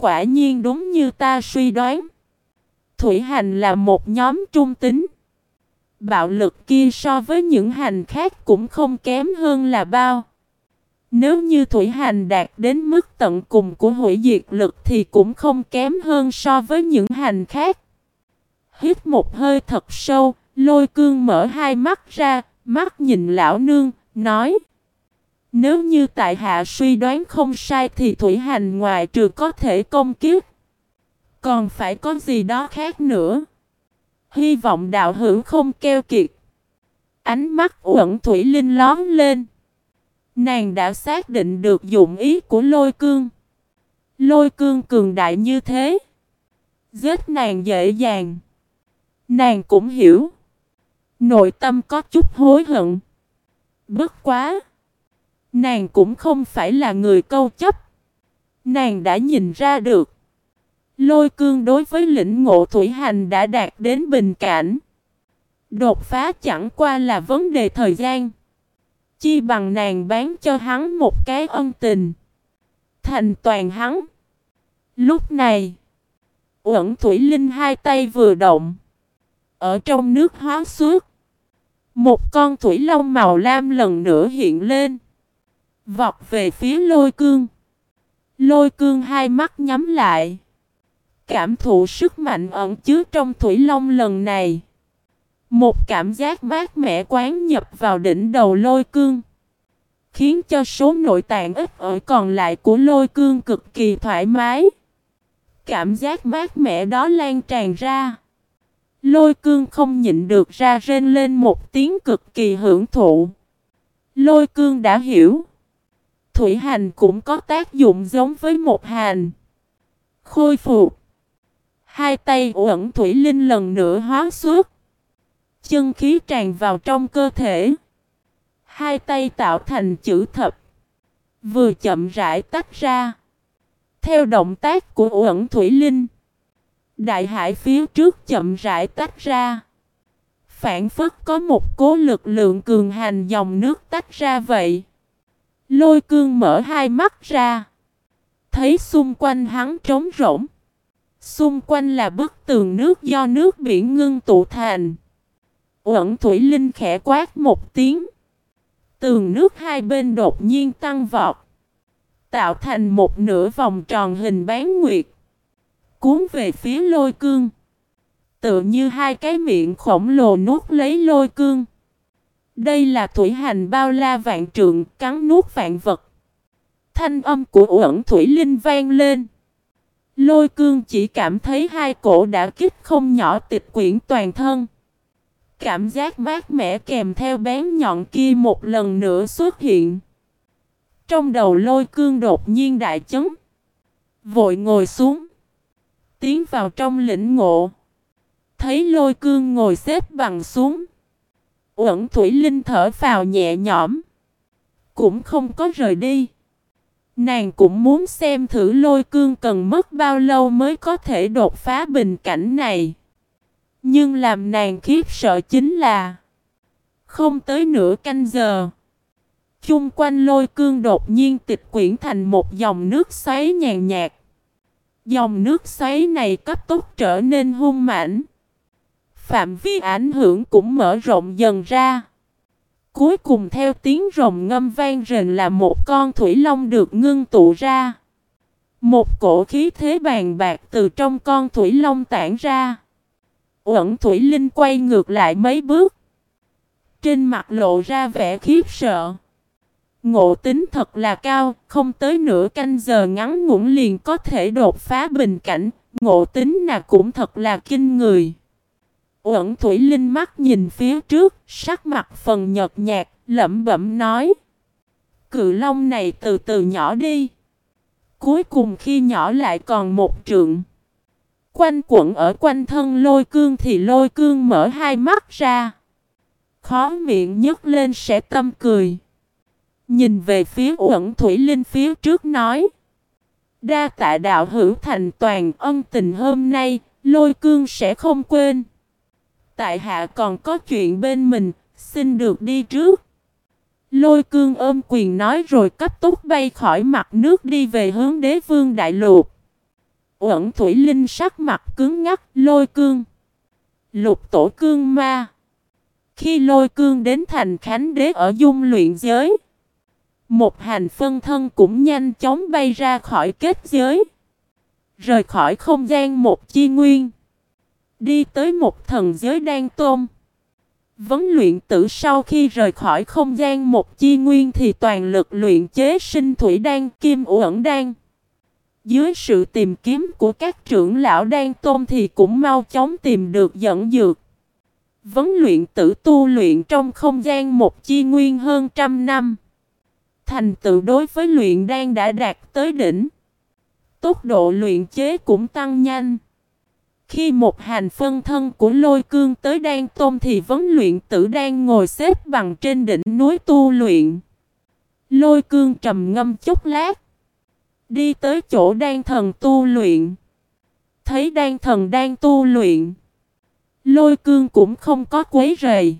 Quả nhiên đúng như ta suy đoán. Thủy hành là một nhóm trung tính. Bạo lực kia so với những hành khác cũng không kém hơn là bao. Nếu như thủy hành đạt đến mức tận cùng của hủy diệt lực thì cũng không kém hơn so với những hành khác. Hít một hơi thật sâu, lôi cương mở hai mắt ra, mắt nhìn lão nương, nói nếu như tại hạ suy đoán không sai thì thủy hành ngoài trừ có thể công kiếp. Còn phải có gì đó khác nữa? Hy vọng đạo hữu không keo kiệt. Ánh mắt uẩn thủy linh lón lên. Nàng đã xác định được dụng ý của lôi cương. Lôi cương cường đại như thế, Giết nàng dễ dàng. Nàng cũng hiểu. Nội tâm có chút hối hận. Bất quá. Nàng cũng không phải là người câu chấp. Nàng đã nhìn ra được. Lôi cương đối với lĩnh ngộ thủy hành đã đạt đến bình cảnh. Đột phá chẳng qua là vấn đề thời gian. Chi bằng nàng bán cho hắn một cái ân tình. Thành toàn hắn. Lúc này. Uẩn Thủy Linh hai tay vừa động. Ở trong nước hóa suốt. Một con thủy long màu lam lần nữa hiện lên. Vọt về phía lôi cương. Lôi cương hai mắt nhắm lại. Cảm thụ sức mạnh ẩn chứa trong thủy long lần này. Một cảm giác mát mẻ quán nhập vào đỉnh đầu lôi cương. Khiến cho số nội tạng ít ở còn lại của lôi cương cực kỳ thoải mái. Cảm giác mát mẻ đó lan tràn ra. Lôi cương không nhịn được ra rên lên một tiếng cực kỳ hưởng thụ. Lôi cương đã hiểu. Thủy hành cũng có tác dụng giống với một hành. Khôi phục. Hai tay uẩn thủy linh lần nữa hóa xuất. Chân khí tràn vào trong cơ thể. Hai tay tạo thành chữ thập. Vừa chậm rãi tách ra. Theo động tác của uẩn thủy linh. Đại hải phía trước chậm rãi tách ra. Phản phất có một cố lực lượng cường hành dòng nước tách ra vậy. Lôi cương mở hai mắt ra. Thấy xung quanh hắn trống rỗng. Xung quanh là bức tường nước do nước biển ngưng tụ thành. Uẩn Thủy Linh khẽ quát một tiếng. Tường nước hai bên đột nhiên tăng vọt. Tạo thành một nửa vòng tròn hình bán nguyệt cuốn về phía lôi cương. Tự như hai cái miệng khổng lồ nuốt lấy lôi cương. Đây là thủy hành bao la vạn trượng, cắn nuốt vạn vật. Thanh âm của uẩn thủy linh vang lên. Lôi cương chỉ cảm thấy hai cổ đã kích không nhỏ tịch quyển toàn thân. Cảm giác mát mẻ kèm theo bén nhọn kia một lần nữa xuất hiện. Trong đầu lôi cương đột nhiên đại chấn. Vội ngồi xuống tiến vào trong lĩnh ngộ. Thấy lôi cương ngồi xếp bằng xuống. Uẩn Thủy Linh thở vào nhẹ nhõm. Cũng không có rời đi. Nàng cũng muốn xem thử lôi cương cần mất bao lâu mới có thể đột phá bình cảnh này. Nhưng làm nàng khiếp sợ chính là, Không tới nửa canh giờ, Chung quanh lôi cương đột nhiên tịch quyển thành một dòng nước xoáy nhàn nhạt Dòng nước xoáy này cấp tốc trở nên hung mãnh. Phạm vi ảnh hưởng cũng mở rộng dần ra. Cuối cùng theo tiếng rồng ngâm vang rền là một con thủy long được ngưng tụ ra. Một cổ khí thế bàn bạc từ trong con thủy long tản ra. Uẩn thủy linh quay ngược lại mấy bước. Trên mặt lộ ra vẻ khiếp sợ. Ngộ tính thật là cao, không tới nửa canh giờ ngắn ngủn liền có thể đột phá bình cảnh, ngộ tính nào cũng thật là kinh người. Uẩn Thủy Linh mắt nhìn phía trước, sắc mặt phần nhợt nhạt, lẩm bẩm nói. Cự long này từ từ nhỏ đi. Cuối cùng khi nhỏ lại còn một trượng. Quanh quẩn ở quanh thân lôi cương thì lôi cương mở hai mắt ra. Khó miệng nhấc lên sẽ tâm cười. Nhìn về phía uẩn thủy linh phía trước nói. Đa tạ đạo hữu thành toàn ân tình hôm nay, lôi cương sẽ không quên. Tại hạ còn có chuyện bên mình, xin được đi trước. Lôi cương ôm quyền nói rồi cấp tốc bay khỏi mặt nước đi về hướng đế vương đại lục. Uẩn Thủy Linh sắc mặt cứng ngắc lôi cương. Lục tổ cương ma. Khi lôi cương đến thành khánh đế ở dung luyện giới. Một hành phân thân cũng nhanh chóng bay ra khỏi kết giới. Rời khỏi không gian một chi nguyên. Đi tới một thần giới đang tôm. Vấn luyện tử sau khi rời khỏi không gian một chi nguyên thì toàn lực luyện chế sinh thủy đan, kim uẩn đan. Dưới sự tìm kiếm của các trưởng lão đan tôm thì cũng mau chóng tìm được dẫn dược. Vấn luyện tử tu luyện trong không gian một chi nguyên hơn trăm năm. Thành tựu đối với luyện đan đã đạt tới đỉnh. Tốc độ luyện chế cũng tăng nhanh. Khi một hành phân thân của lôi cương tới đan tôm thì vấn luyện tử đang ngồi xếp bằng trên đỉnh núi tu luyện. Lôi cương trầm ngâm chút lát. Đi tới chỗ đan thần tu luyện. Thấy đan thần đang tu luyện. Lôi cương cũng không có quấy rầy.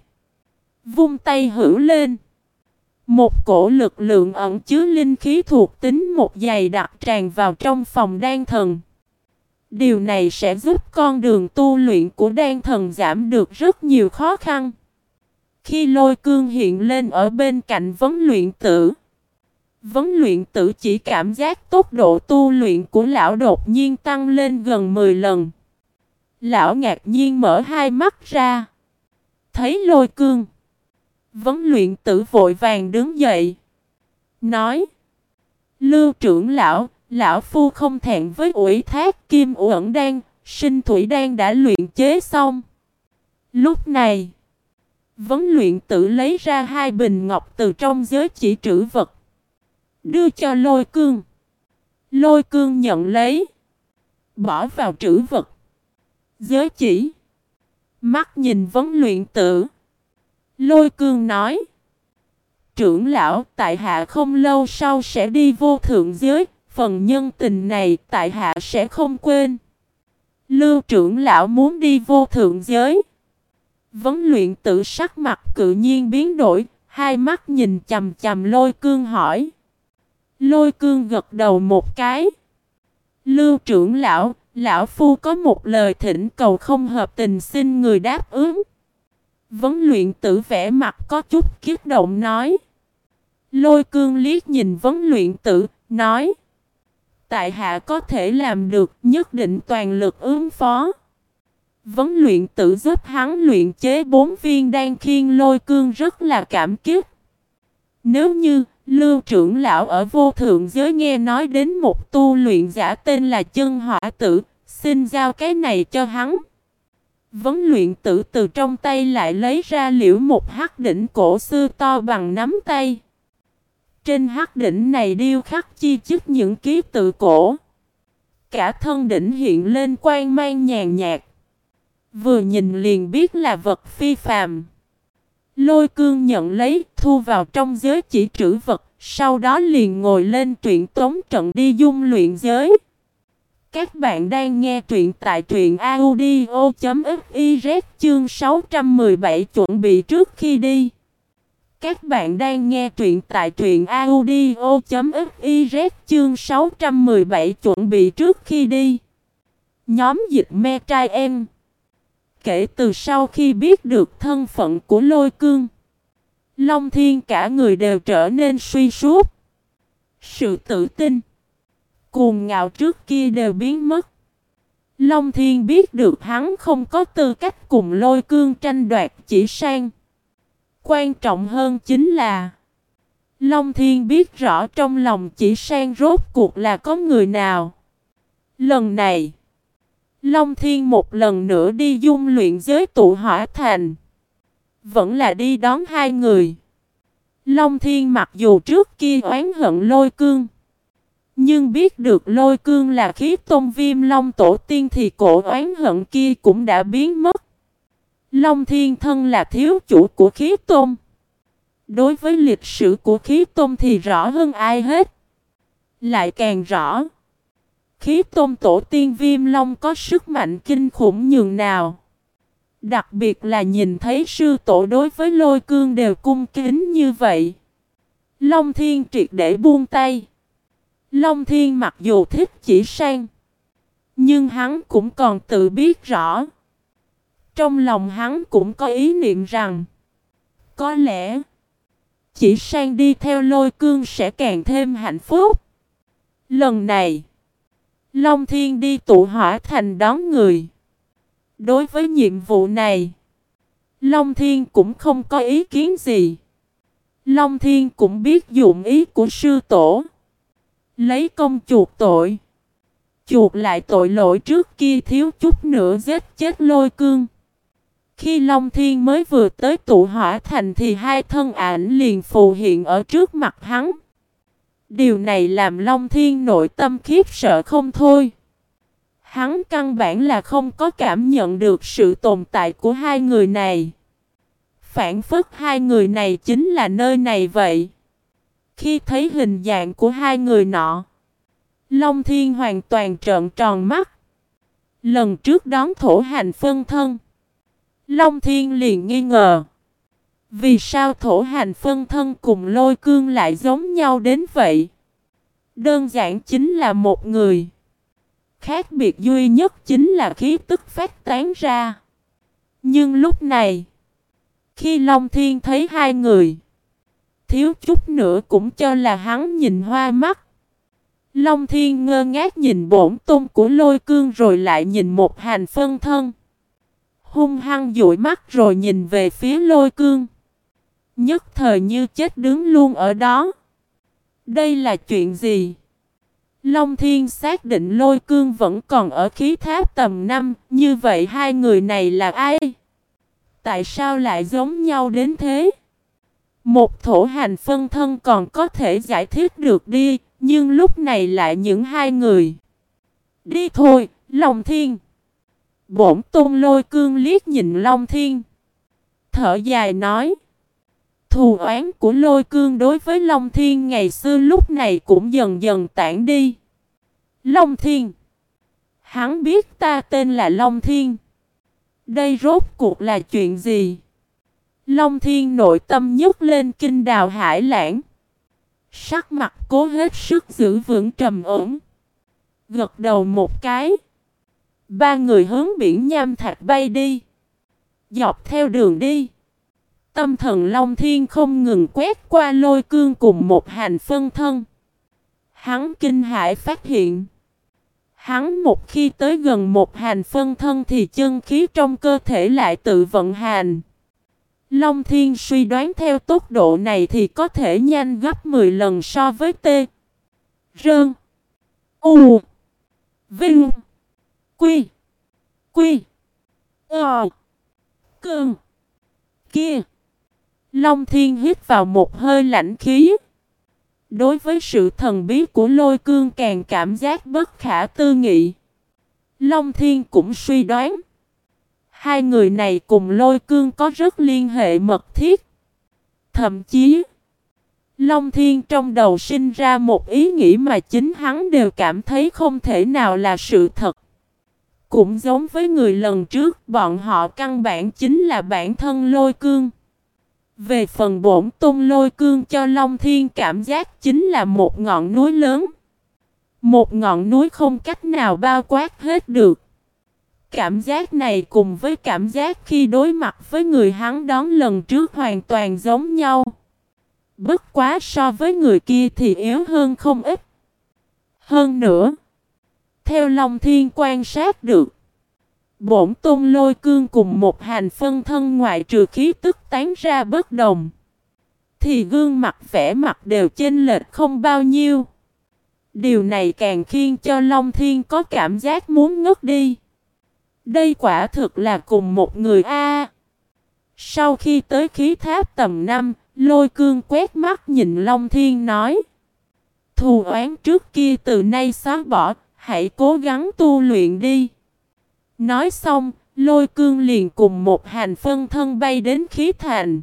Vung tay hữu lên. Một cổ lực lượng ẩn chứa linh khí thuộc tính một dày đặc tràn vào trong phòng đan thần. Điều này sẽ giúp con đường tu luyện của đan thần giảm được rất nhiều khó khăn. Khi lôi cương hiện lên ở bên cạnh vấn luyện tử, vấn luyện tử chỉ cảm giác tốc độ tu luyện của lão đột nhiên tăng lên gần 10 lần. Lão ngạc nhiên mở hai mắt ra. Thấy lôi cương. Vấn luyện tử vội vàng đứng dậy. Nói. Lưu trưởng lão, lão phu không thẹn với ủy thác kim uẩn đan, sinh thủy đan đã luyện chế xong. Lúc này, vấn luyện tử lấy ra hai bình ngọc từ trong giới chỉ trữ vật. Đưa cho lôi cương. Lôi cương nhận lấy. Bỏ vào trữ vật. Giới chỉ. Mắt nhìn vấn luyện tử. Lôi cương nói. Trưởng lão tại hạ không lâu sau sẽ đi vô thượng giới. Phần nhân tình này tại hạ sẽ không quên. Lưu trưởng lão muốn đi vô thượng giới. Vấn luyện tự sắc mặt cự nhiên biến đổi. Hai mắt nhìn chầm chầm lôi cương hỏi. Lôi cương gật đầu một cái. Lưu trưởng lão, lão phu có một lời thỉnh cầu không hợp tình xin người đáp ứng. Vấn luyện tử vẽ mặt có chút kiết động nói. Lôi cương liếc nhìn vấn luyện tử, nói. Tại hạ có thể làm được, nhất định toàn lực ứng phó. Vấn luyện tử giúp hắn luyện chế bốn viên đan khiên lôi cương rất là cảm kích. Nếu như lưu trưởng lão ở vô thượng giới nghe nói đến một tu luyện giả tên là chân hỏa tử, xin giao cái này cho hắn. Vấn luyện tử từ trong tay lại lấy ra liễu một hắc đỉnh cổ xưa to bằng nắm tay. Trên hắc đỉnh này điêu khắc chi chích những ký tự cổ. Cả thân đỉnh hiện lên quang mang nhàn nhạt. Vừa nhìn liền biết là vật phi phàm. Lôi cương nhận lấy, thu vào trong giới chỉ trữ vật. Sau đó liền ngồi lên truyện tống trận đi dung luyện giới. Các bạn đang nghe truyện tại truyện audio.fiz chương 617 chuẩn bị trước khi đi. Các bạn đang nghe truyện tại truyện audio.fiz chương 617 chuẩn bị trước khi đi. Nhóm dịch me trai em. Kể từ sau khi biết được thân phận của lôi cương. Long thiên cả người đều trở nên suy sút. Sự tự tin. Cuồng ngạo trước kia đều biến mất. Long thiên biết được hắn không có tư cách cùng lôi cương tranh đoạt chỉ sang. Quan trọng hơn chính là Long Thiên biết rõ trong lòng chỉ sang rốt cuộc là có người nào. Lần này, Long Thiên một lần nữa đi dung luyện giới tụ hỏa thành. Vẫn là đi đón hai người. Long Thiên mặc dù trước kia oán hận lôi cương. Nhưng biết được lôi cương là khí tôn viêm long tổ tiên thì cổ oán hận kia cũng đã biến mất. Long Thiên Thân là thiếu chủ của khí tôn. Đối với lịch sử của khí tôn thì rõ hơn ai hết. Lại càng rõ. Khí tôn tổ tiên viêm long có sức mạnh kinh khủng nhường nào. Đặc biệt là nhìn thấy sư tổ đối với lôi cương đều cung kính như vậy. Long thiên triệt để buông tay. Long thiên mặc dù thích chỉ sang. Nhưng hắn cũng còn tự biết rõ. Trong lòng hắn cũng có ý niệm rằng, Có lẽ Chỉ sang đi theo lôi cương sẽ càng thêm hạnh phúc. Lần này, Long Thiên đi tụ hỏa thành đón người. Đối với nhiệm vụ này, Long Thiên cũng không có ý kiến gì. Long Thiên cũng biết dụng ý của sư tổ. Lấy công chuộc tội, Chuộc lại tội lỗi trước kia thiếu chút nữa giết chết lôi cương khi Long Thiên mới vừa tới tụ hỏa thành thì hai thân ảnh liền phù hiện ở trước mặt hắn. Điều này làm Long Thiên nội tâm khiếp sợ không thôi. Hắn căn bản là không có cảm nhận được sự tồn tại của hai người này. Phản phức hai người này chính là nơi này vậy. Khi thấy hình dạng của hai người nọ, Long Thiên hoàn toàn trợn tròn mắt. Lần trước đón thổ hành phân thân. Long Thiên liền nghi ngờ. Vì sao thổ hành phân thân cùng lôi cương lại giống nhau đến vậy? Đơn giản chính là một người. Khác biệt duy nhất chính là khí tức phát tán ra. Nhưng lúc này, khi Long Thiên thấy hai người, thiếu chút nữa cũng cho là hắn nhìn hoa mắt. Long Thiên ngơ ngác nhìn bổn tôn của lôi cương rồi lại nhìn một hành phân thân. Hung hăng dụi mắt rồi nhìn về phía lôi cương. Nhất thời như chết đứng luôn ở đó. Đây là chuyện gì? Long Thiên xác định lôi cương vẫn còn ở khí tháp tầm 5, như vậy hai người này là ai? Tại sao lại giống nhau đến thế? Một thổ hành phân thân còn có thể giải thích được đi, nhưng lúc này lại những hai người. Đi thôi, Long Thiên. Bổn tôn lôi cương liếc nhìn Long Thiên. Thở dài nói. Thù oán của lôi cương đối với Long Thiên ngày xưa lúc này cũng dần dần tản đi. Long Thiên. Hắn biết ta tên là Long Thiên. Đây rốt cuộc là chuyện gì? Long Thiên nội tâm nhúc lên kinh đào hải lãng. Sắc mặt cố hết sức giữ vững trầm ổn. Gật đầu một cái. Ba người hướng biển nham thạch bay đi. Dọc theo đường đi. Tâm thần Long Thiên không ngừng quét qua lôi cương cùng một hành phân thân. Hắn kinh hãi phát hiện. Hắn một khi tới gần một hành phân thân thì chân khí trong cơ thể lại tự vận hành. Long Thiên suy đoán theo tốc độ này thì có thể nhanh gấp 10 lần so với T. Rơn. U. Vinh. Quy. Quy. Ờ. Cường. Kia. Long thiên hít vào một hơi lạnh khí. Đối với sự thần bí của lôi cương càng cảm giác bất khả tư nghị. Long thiên cũng suy đoán. Hai người này cùng lôi cương có rất liên hệ mật thiết. Thậm chí. Long Thiên trong đầu sinh ra một ý nghĩ mà chính hắn đều cảm thấy không thể nào là sự thật. Cũng giống với người lần trước, bọn họ căn bản chính là bản thân lôi cương. Về phần bổn tung lôi cương cho Long Thiên cảm giác chính là một ngọn núi lớn. Một ngọn núi không cách nào bao quát hết được. Cảm giác này cùng với cảm giác khi đối mặt với người hắn đón lần trước hoàn toàn giống nhau. Bất quá so với người kia thì yếu hơn không ít. Hơn nữa, theo Long Thiên quan sát được, bổn tôn lôi cương cùng một hành phân thân ngoại trừ khí tức tán ra bất đồng. Thì gương mặt vẻ mặt đều chênh lệch không bao nhiêu. Điều này càng khiến cho Long Thiên có cảm giác muốn ngất đi. Đây quả thực là cùng một người A. Sau khi tới khí tháp tầm 5, lôi cương quét mắt nhìn Long Thiên nói. Thù oán trước kia từ nay xóa bỏ, hãy cố gắng tu luyện đi. Nói xong, lôi cương liền cùng một hành phân thân bay đến khí thành.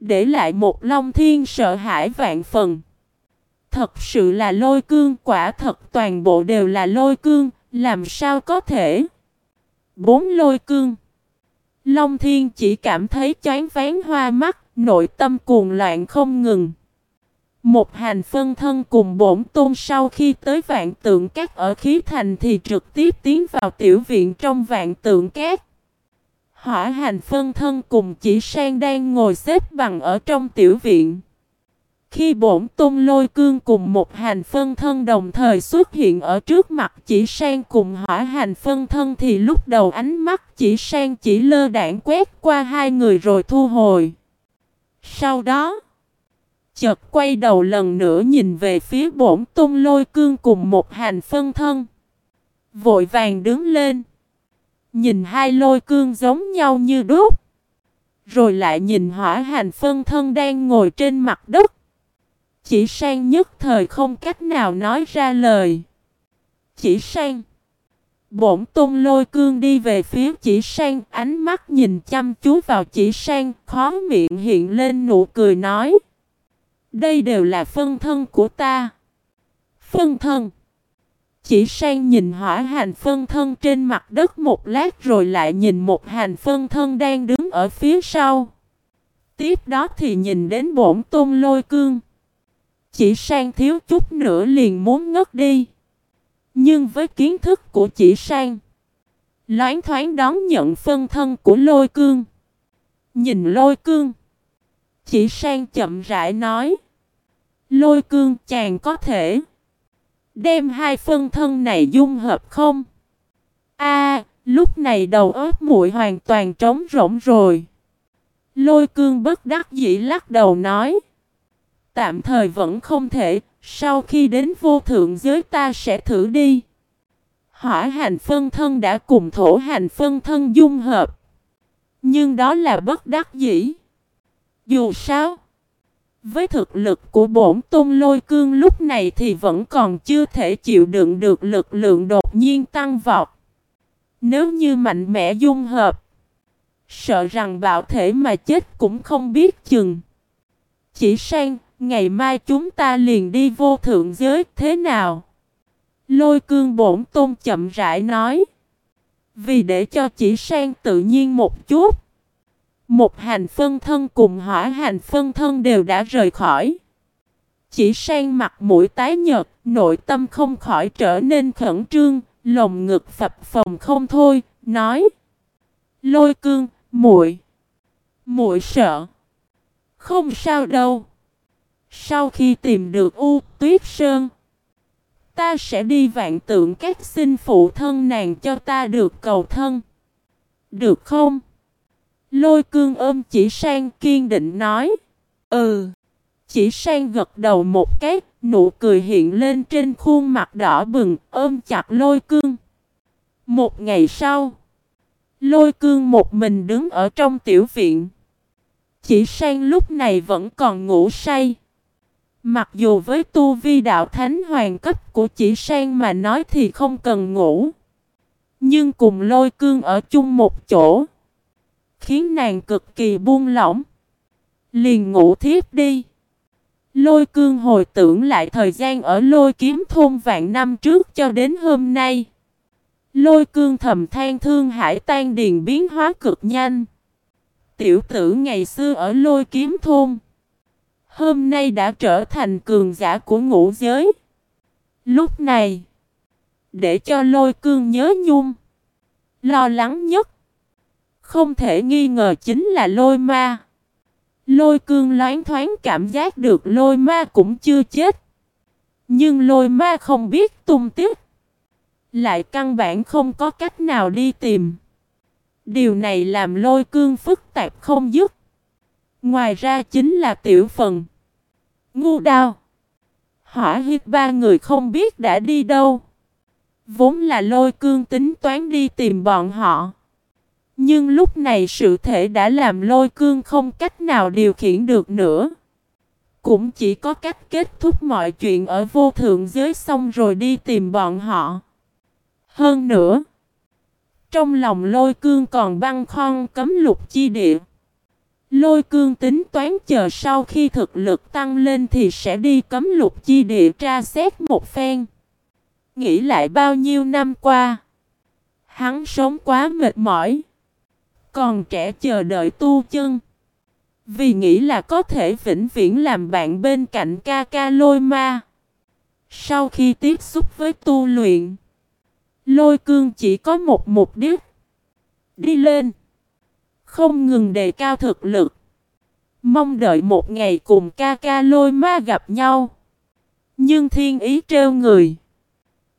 Để lại một Long Thiên sợ hãi vạn phần. Thật sự là lôi cương quả thật toàn bộ đều là lôi cương, làm sao có thể? Bốn lôi cương. Long Thiên chỉ cảm thấy chán ván hoa mắt, nội tâm cuồng loạn không ngừng. Một hành phân thân cùng bổn tôn sau khi tới vạn tượng các ở khí thành thì trực tiếp tiến vào tiểu viện trong vạn tượng các Hỏa hành phân thân cùng chỉ sang đang ngồi xếp bằng ở trong tiểu viện. Khi bổn tôn lôi cương cùng một hành phân thân đồng thời xuất hiện ở trước mặt chỉ sang cùng hỏa hành phân thân thì lúc đầu ánh mắt chỉ sang chỉ lơ đảng quét qua hai người rồi thu hồi. Sau đó, chợt quay đầu lần nữa nhìn về phía bổn tôn lôi cương cùng một hành phân thân. Vội vàng đứng lên. Nhìn hai lôi cương giống nhau như đúc. Rồi lại nhìn hỏa hành phân thân đang ngồi trên mặt đất. Chỉ sang nhất thời không cách nào nói ra lời. Chỉ sang. Bổn tôn lôi cương đi về phía chỉ sang, ánh mắt nhìn chăm chú vào chỉ sang, khó miệng hiện lên nụ cười nói. Đây đều là phân thân của ta. Phân thân. Chỉ sang nhìn hỏa hành phân thân trên mặt đất một lát rồi lại nhìn một hành phân thân đang đứng ở phía sau. Tiếp đó thì nhìn đến bổn tôn lôi cương. Chỉ sang thiếu chút nữa liền muốn ngất đi. Nhưng với kiến thức của chỉ sang. Loáng thoáng đón nhận phân thân của lôi cương. Nhìn lôi cương. Chỉ sang chậm rãi nói. Lôi cương chàng có thể. Đem hai phân thân này dung hợp không? A, lúc này đầu óc muội hoàn toàn trống rỗng rồi. Lôi cương bất đắc dĩ lắc đầu nói. Tạm thời vẫn không thể, sau khi đến vô thượng giới ta sẽ thử đi. Hỏa hành phân thân đã cùng thổ hành phân thân dung hợp. Nhưng đó là bất đắc dĩ. Dù sao, với thực lực của bổn tôn lôi cương lúc này thì vẫn còn chưa thể chịu đựng được lực lượng đột nhiên tăng vọt. Nếu như mạnh mẽ dung hợp, sợ rằng bạo thể mà chết cũng không biết chừng. Chỉ sang, ngày mai chúng ta liền đi vô thượng giới thế nào? Lôi cương bổn tôn chậm rãi nói. Vì để cho chỉ sang tự nhiên một chút. Một hành phân thân cùng hỏa hành phân thân đều đã rời khỏi. Chỉ sang mặt mũi tái nhợt, nội tâm không khỏi trở nên khẩn trương, lồng ngực phập phồng không thôi, nói: "Lôi Cương, muội, muội sợ." "Không sao đâu. Sau khi tìm được U Tuyết Sơn, ta sẽ đi vạn tượng các xin phụ thân nàng cho ta được cầu thân." "Được không?" Lôi cương ôm chỉ sang kiên định nói. Ừ. Chỉ sang gật đầu một cái, nụ cười hiện lên trên khuôn mặt đỏ bừng, ôm chặt lôi cương. Một ngày sau, lôi cương một mình đứng ở trong tiểu viện. Chỉ sang lúc này vẫn còn ngủ say. Mặc dù với tu vi đạo thánh hoàng cấp của chỉ sang mà nói thì không cần ngủ. Nhưng cùng lôi cương ở chung một chỗ khiến nàng cực kỳ buông lỏng. Liền ngủ thiếp đi. Lôi cương hồi tưởng lại thời gian ở lôi kiếm thôn vạn năm trước cho đến hôm nay. Lôi cương thầm than thương hải tan điền biến hóa cực nhanh. Tiểu tử ngày xưa ở lôi kiếm thôn. Hôm nay đã trở thành cường giả của ngũ giới. Lúc này, để cho lôi cương nhớ nhung, lo lắng nhất không thể nghi ngờ chính là lôi ma. Lôi cương loáng thoáng cảm giác được lôi ma cũng chưa chết. Nhưng lôi ma không biết tung tích. Lại căn bản không có cách nào đi tìm. Điều này làm lôi cương phức tạp không dứt. Ngoài ra chính là tiểu phần. Ngu đao. Hỏa huyết ba người không biết đã đi đâu. Vốn là lôi cương tính toán đi tìm bọn họ. Nhưng lúc này sự thể đã làm lôi cương không cách nào điều khiển được nữa. Cũng chỉ có cách kết thúc mọi chuyện ở vô thượng giới xong rồi đi tìm bọn họ. Hơn nữa, trong lòng lôi cương còn băng khoăn cấm lục chi địa. Lôi cương tính toán chờ sau khi thực lực tăng lên thì sẽ đi cấm lục chi địa tra xét một phen. Nghĩ lại bao nhiêu năm qua, hắn sống quá mệt mỏi. Còn trẻ chờ đợi tu chân. Vì nghĩ là có thể vĩnh viễn làm bạn bên cạnh ca ca lôi ma. Sau khi tiếp xúc với tu luyện, lôi cương chỉ có một mục đích. Đi lên. Không ngừng đề cao thực lực. Mong đợi một ngày cùng ca ca lôi ma gặp nhau. Nhưng thiên ý trêu người.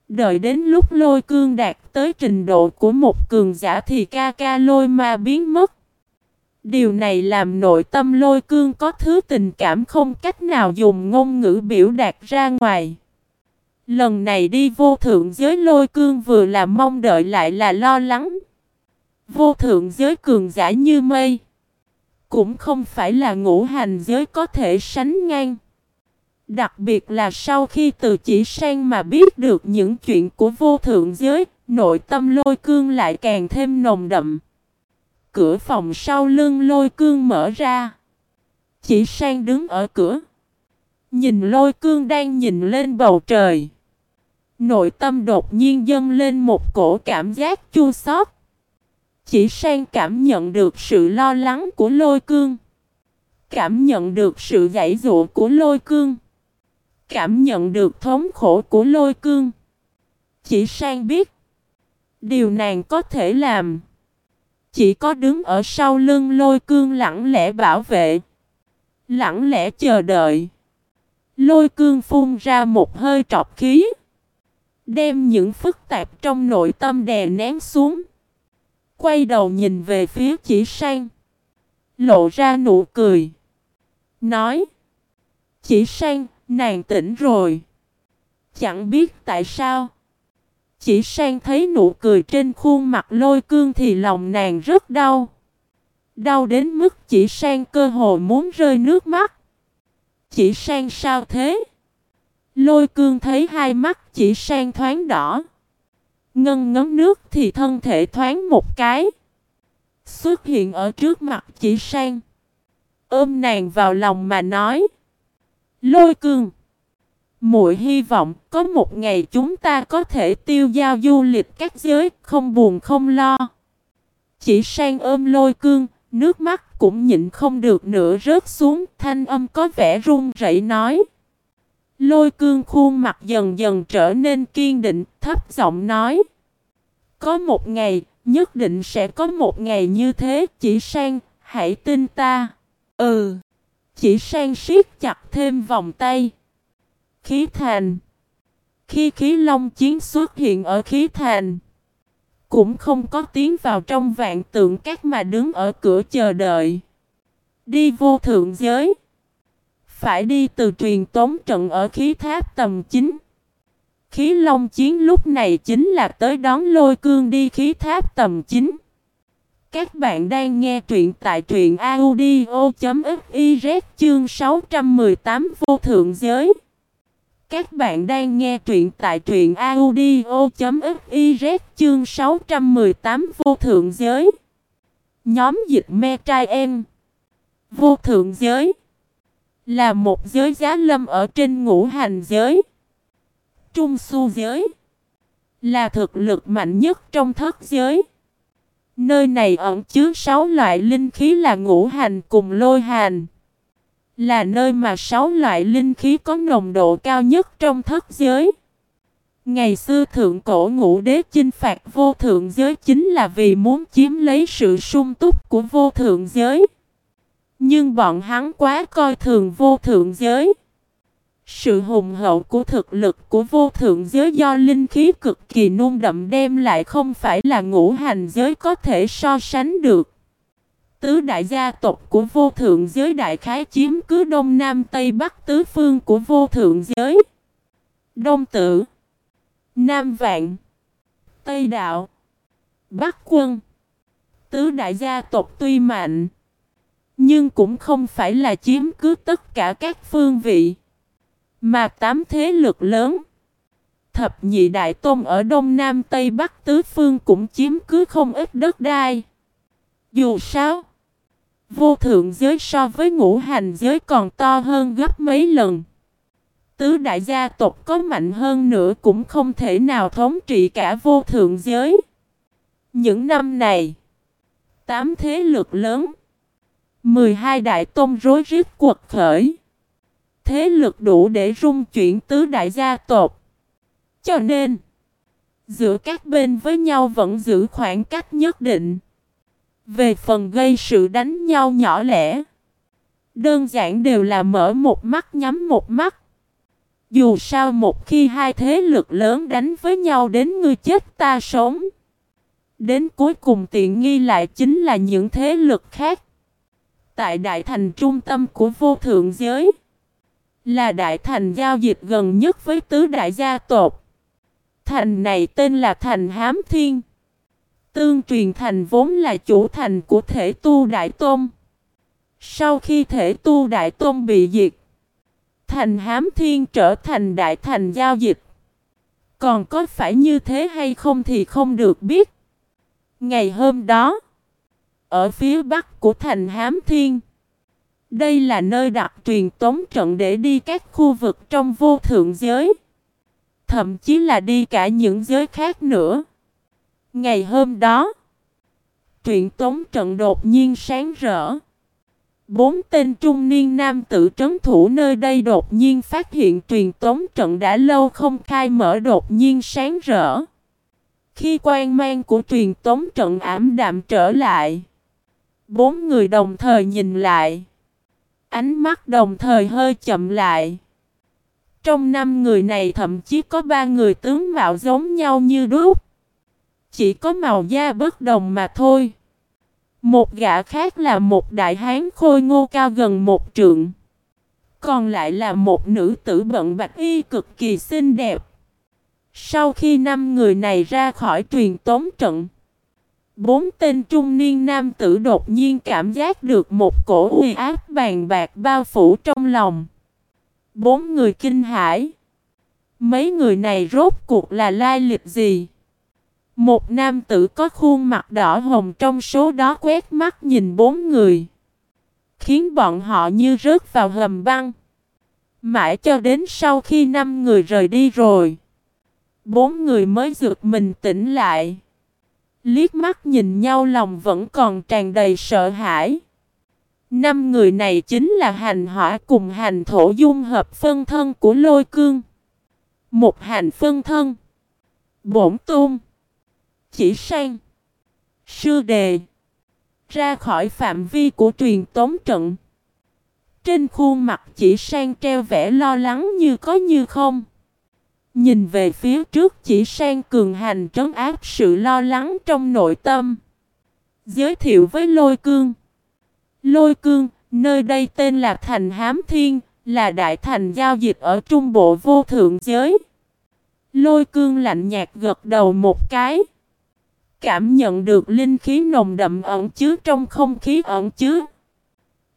Đợi đến lúc lôi cương đạt tới trình độ của một cường giả thì ca ca lôi ma biến mất. Điều này làm nội tâm lôi cương có thứ tình cảm không cách nào dùng ngôn ngữ biểu đạt ra ngoài. Lần này đi vô thượng giới lôi cương vừa là mong đợi lại là lo lắng. Vô thượng giới cường giả như mây. Cũng không phải là ngũ hành giới có thể sánh ngang. Đặc biệt là sau khi từ chỉ sang mà biết được những chuyện của vô thượng giới, nội tâm lôi cương lại càng thêm nồng đậm. Cửa phòng sau lưng lôi cương mở ra. Chỉ sang đứng ở cửa. Nhìn lôi cương đang nhìn lên bầu trời. Nội tâm đột nhiên dâng lên một cổ cảm giác chua xót. Chỉ sang cảm nhận được sự lo lắng của lôi cương. Cảm nhận được sự giải dụ của lôi cương. Cảm nhận được thống khổ của lôi cương. Chỉ sang biết. Điều nàng có thể làm. Chỉ có đứng ở sau lưng lôi cương lặng lẽ bảo vệ. Lặng lẽ chờ đợi. Lôi cương phun ra một hơi trọc khí. Đem những phức tạp trong nội tâm đè nén xuống. Quay đầu nhìn về phía chỉ sang. Lộ ra nụ cười. Nói. Chỉ sang, nàng tỉnh rồi. Chẳng biết tại sao. Chỉ sang thấy nụ cười trên khuôn mặt lôi cương thì lòng nàng rất đau. Đau đến mức chỉ sang cơ hồ muốn rơi nước mắt. Chỉ sang sao thế? Lôi cương thấy hai mắt chỉ sang thoáng đỏ. Ngân ngấm nước thì thân thể thoáng một cái. Xuất hiện ở trước mặt chỉ sang. Ôm nàng vào lòng mà nói. Lôi cương muội hy vọng có một ngày chúng ta có thể tiêu giao du lịch các giới, không buồn không lo. Chỉ sang ôm lôi cương, nước mắt cũng nhịn không được nữa rớt xuống, thanh âm có vẻ run rẩy nói. Lôi cương khuôn mặt dần dần trở nên kiên định, thấp giọng nói. Có một ngày, nhất định sẽ có một ngày như thế, chỉ sang, hãy tin ta. Ừ. Chỉ sang siết chặt thêm vòng tay. Khí thành. Khi khí long chiến xuất hiện ở khí thành. Cũng không có tiến vào trong vạn tượng các mà đứng ở cửa chờ đợi. Đi vô thượng giới. Phải đi từ truyền tống trận ở khí tháp tầm chính. Khí long chiến lúc này chính là tới đón lôi cương đi khí tháp tầm chính. Các bạn đang nghe truyện tại truyện audio.fiz chương 618 vô thượng giới. Các bạn đang nghe truyện tại truyện audio.fiz chương 618 vô thượng giới. Nhóm dịch me trai em. Vô thượng giới. Là một giới giá lâm ở trên ngũ hành giới. Trung su giới. Là thực lực mạnh nhất trong thất giới. Nơi này ẩn chứa sáu loại linh khí là ngũ hành cùng lôi hành. Là nơi mà sáu loại linh khí có nồng độ cao nhất trong thất giới. Ngày xưa thượng cổ ngũ đế chinh phạt vô thượng giới chính là vì muốn chiếm lấy sự sung túc của vô thượng giới. Nhưng bọn hắn quá coi thường vô thượng giới. Sự hùng hậu của thực lực của vô thượng giới do linh khí cực kỳ nung đậm đem lại không phải là ngũ hành giới có thể so sánh được. Tứ đại gia tộc của vô thượng giới đại khái chiếm cứ đông nam tây bắc tứ phương của vô thượng giới. Đông tử, Nam vạn, Tây đạo, Bắc quân. Tứ đại gia tộc tuy mạnh, nhưng cũng không phải là chiếm cứ tất cả các phương vị. Mà tám thế lực lớn Thập nhị đại tôn ở Đông Nam Tây Bắc Tứ Phương cũng chiếm cứ không ít đất đai Dù sao Vô thượng giới so với ngũ hành giới còn to hơn gấp mấy lần Tứ đại gia tộc có mạnh hơn nữa cũng không thể nào thống trị cả vô thượng giới Những năm này Tám thế lực lớn 12 đại tôn rối rít quật khởi. Thế lực đủ để rung chuyển tứ đại gia tộc. Cho nên, giữa các bên với nhau vẫn giữ khoảng cách nhất định. Về phần gây sự đánh nhau nhỏ lẻ, đơn giản đều là mở một mắt nhắm một mắt. Dù sao một khi hai thế lực lớn đánh với nhau đến ngươi chết ta sống. Đến cuối cùng tiện nghi lại chính là những thế lực khác. Tại đại thành trung tâm của vô thượng giới. Là đại thành giao dịch gần nhất với tứ đại gia tộc. Thành này tên là thành Hám Thiên. Tương truyền thành vốn là chủ thành của thể tu Đại Tôn. Sau khi thể tu Đại Tôn bị diệt, thành Hám Thiên trở thành đại thành giao dịch. Còn có phải như thế hay không thì không được biết. Ngày hôm đó, ở phía bắc của thành Hám Thiên, đây là nơi đặt truyền tống trận để đi các khu vực trong vô thượng giới. Thậm chí là đi cả những giới khác nữa. Ngày hôm đó, truyền tống trận đột nhiên sáng rỡ. Bốn tên trung niên nam tử trấn thủ nơi đây đột nhiên phát hiện truyền tống trận đã lâu không khai mở đột nhiên sáng rỡ. Khi quan mang của truyền tống trận ảm đạm trở lại, bốn người đồng thời nhìn lại. Ánh mắt đồng thời hơi chậm lại. Trong năm người này thậm chí có ba người tướng mạo giống nhau như đúc. Chỉ có màu da bất đồng mà thôi. Một gã khác là một đại hán khôi ngô cao gần một trượng. Còn lại là một nữ tử bận bạch y cực kỳ xinh đẹp. Sau khi năm người này ra khỏi truyền tống trận, bốn tên trung niên nam tử đột nhiên cảm giác được một cổ uy áp bàn bạc bao phủ trong lòng. Bốn người kinh hãi. Mấy người này rốt cuộc là lai lịch gì? Một nam tử có khuôn mặt đỏ hồng trong số đó quét mắt nhìn bốn người. Khiến bọn họ như rớt vào hầm băng. Mãi cho đến sau khi năm người rời đi rồi. Bốn người mới dược mình tỉnh lại. Liếc mắt nhìn nhau lòng vẫn còn tràn đầy sợ hãi. Năm người này chính là hành hỏa cùng hành thổ dung hợp phân thân của lôi cương. Một hành phân thân. Bổn tôn. Chỉ sang. Sư đề. Ra khỏi phạm vi của truyền tống trận. Trên khuôn mặt chỉ sang treo vẻ lo lắng như có như không. Nhìn về phía trước chỉ sang cường hành trấn áp sự lo lắng trong nội tâm. Giới thiệu với lôi cương. Lôi cương, nơi đây tên là Thành Hám Thiên, là đại thành giao dịch ở trung bộ vô thượng giới. Lôi cương lạnh nhạt gật đầu một cái. Cảm nhận được linh khí nồng đậm ẩn chứa trong không khí ẩn chứa.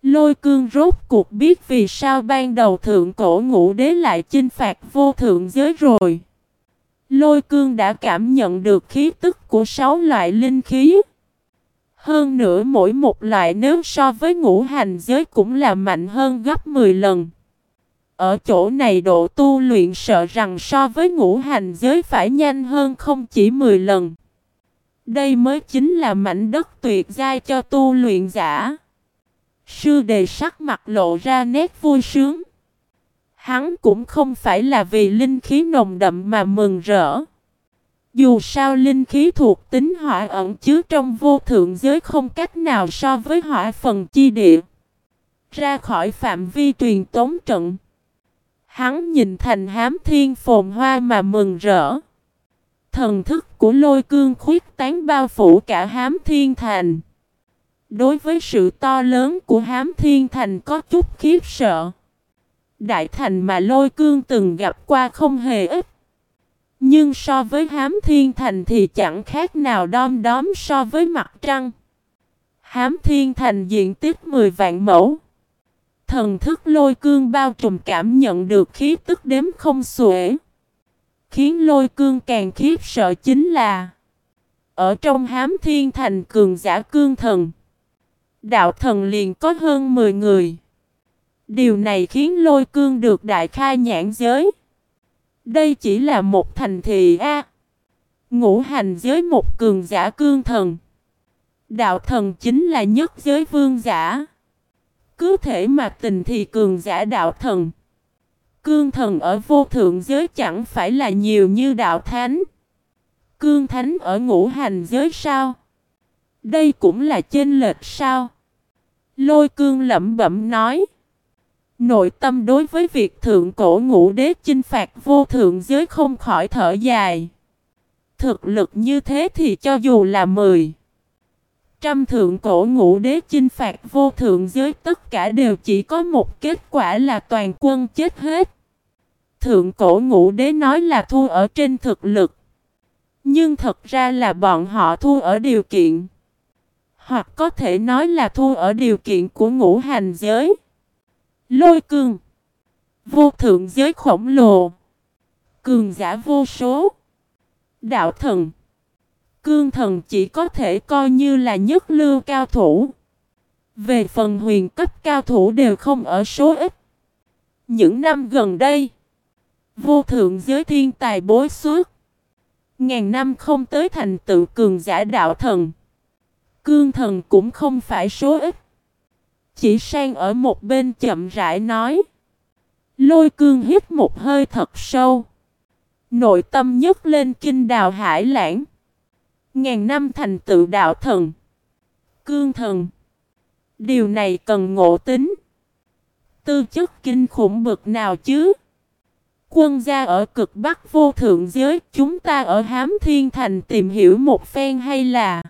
Lôi cương rốt cuộc biết vì sao ban đầu thượng cổ ngũ đế lại chinh phạt vô thượng giới rồi. Lôi cương đã cảm nhận được khí tức của sáu loại linh khí. Hơn nữa mỗi một loại nếu so với ngũ hành giới cũng là mạnh hơn gấp 10 lần. Ở chỗ này độ tu luyện sợ rằng so với ngũ hành giới phải nhanh hơn không chỉ 10 lần. Đây mới chính là mảnh đất tuyệt giai cho tu luyện giả. Sư đề sắc mặt lộ ra nét vui sướng. Hắn cũng không phải là vì linh khí nồng đậm mà mừng rỡ. Dù sao linh khí thuộc tính hỏa ẩn chứa trong vô thượng giới không cách nào so với hỏa phần chi địa. Ra khỏi phạm vi truyền tống trận. Hắn nhìn thành hám thiên phồn hoa mà mừng rỡ. Thần thức của lôi cương khuyết tán bao phủ cả hám thiên thành. Đối với sự to lớn của hám thiên thành có chút khiếp sợ. Đại thành mà lôi cương từng gặp qua không hề ít. Nhưng so với hám thiên thành thì chẳng khác nào đom đóm so với mặt trăng. Hám thiên thành diện tích 10 vạn mẫu. Thần thức lôi cương bao trùm cảm nhận được khí tức đếm không xuể. Khiến lôi cương càng khiếp sợ chính là, Ở trong hám thiên thành cường giả cương thần, Đạo thần liền có hơn 10 người. Điều này khiến lôi cương được đại khai nhãn giới. Đây chỉ là một thành thị A, Ngũ hành giới một cường giả cương thần. Đạo thần chính là nhất giới vương giả. Cứ thể mà tình thì cường giả đạo thần. Cương thần ở vô thượng giới chẳng phải là nhiều như đạo thánh. Cương thánh ở ngũ hành giới sao? Đây cũng là chênh lệch sao? Lôi cương lẩm bẩm nói. Nội tâm đối với việc thượng cổ ngũ đế chinh phạt vô thượng giới không khỏi thở dài. Thực lực như thế thì cho dù là mười Trăm thượng cổ ngũ đế chinh phạt vô thượng giới, tất cả đều chỉ có một kết quả là toàn quân chết hết. Thượng cổ ngũ đế nói là thua ở trên thực lực. Nhưng thật ra là bọn họ thua ở điều kiện. Hoặc có thể nói là thua ở điều kiện của ngũ hành giới. Lôi cương. Vô thượng giới khổng lồ. Cường giả vô số. Đạo thần. Cương thần chỉ có thể coi như là nhất lưu cao thủ. Về phần huyền cấp cao thủ đều không ở số ít. Những năm gần đây, vô thượng giới thiên tài bối suốt. Ngàn năm không tới thành tựu cường giả đạo thần. Cương thần cũng không phải số ít. Chỉ sang ở một bên chậm rãi nói. Lôi cương hít một hơi thật sâu. Nội tâm nhấc lên kinh đào hải lãng. Ngàn năm thành tựu đạo thần. Cương thần. Điều này cần ngộ tính. Tư chất kinh khủng bực nào chứ? Quân gia ở cực bắc vô thượng giới, chúng ta ở hám thiên thành tìm hiểu một phen hay là...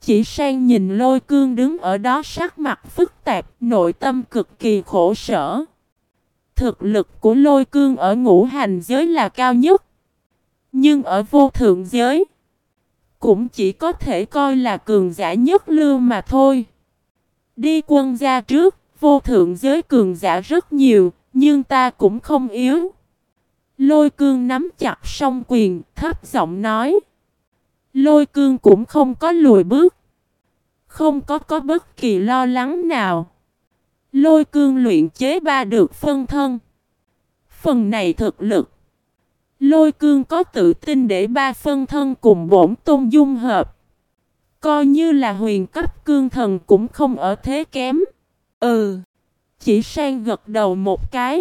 Chỉ sang nhìn lôi cương đứng ở đó sắc mặt phức tạp, nội tâm cực kỳ khổ sở. Thực lực của lôi cương ở ngũ hành giới là cao nhất. Nhưng ở vô thượng giới, cũng chỉ có thể coi là cường giả nhất lưu mà thôi. Đi quân gia trước, vô thượng giới cường giả rất nhiều, nhưng ta cũng không yếu. Lôi cương nắm chặt song quyền, thấp giọng nói. Lôi cương cũng không có lùi bước. Không có có bất kỳ lo lắng nào. Lôi cương luyện chế ba được phân thân. Phần này thực lực. Lôi cương có tự tin để ba phân thân cùng bổn tôn dung hợp. Coi như là huyền cấp cương thần cũng không ở thế kém. Ừ. Chỉ sang gật đầu một cái.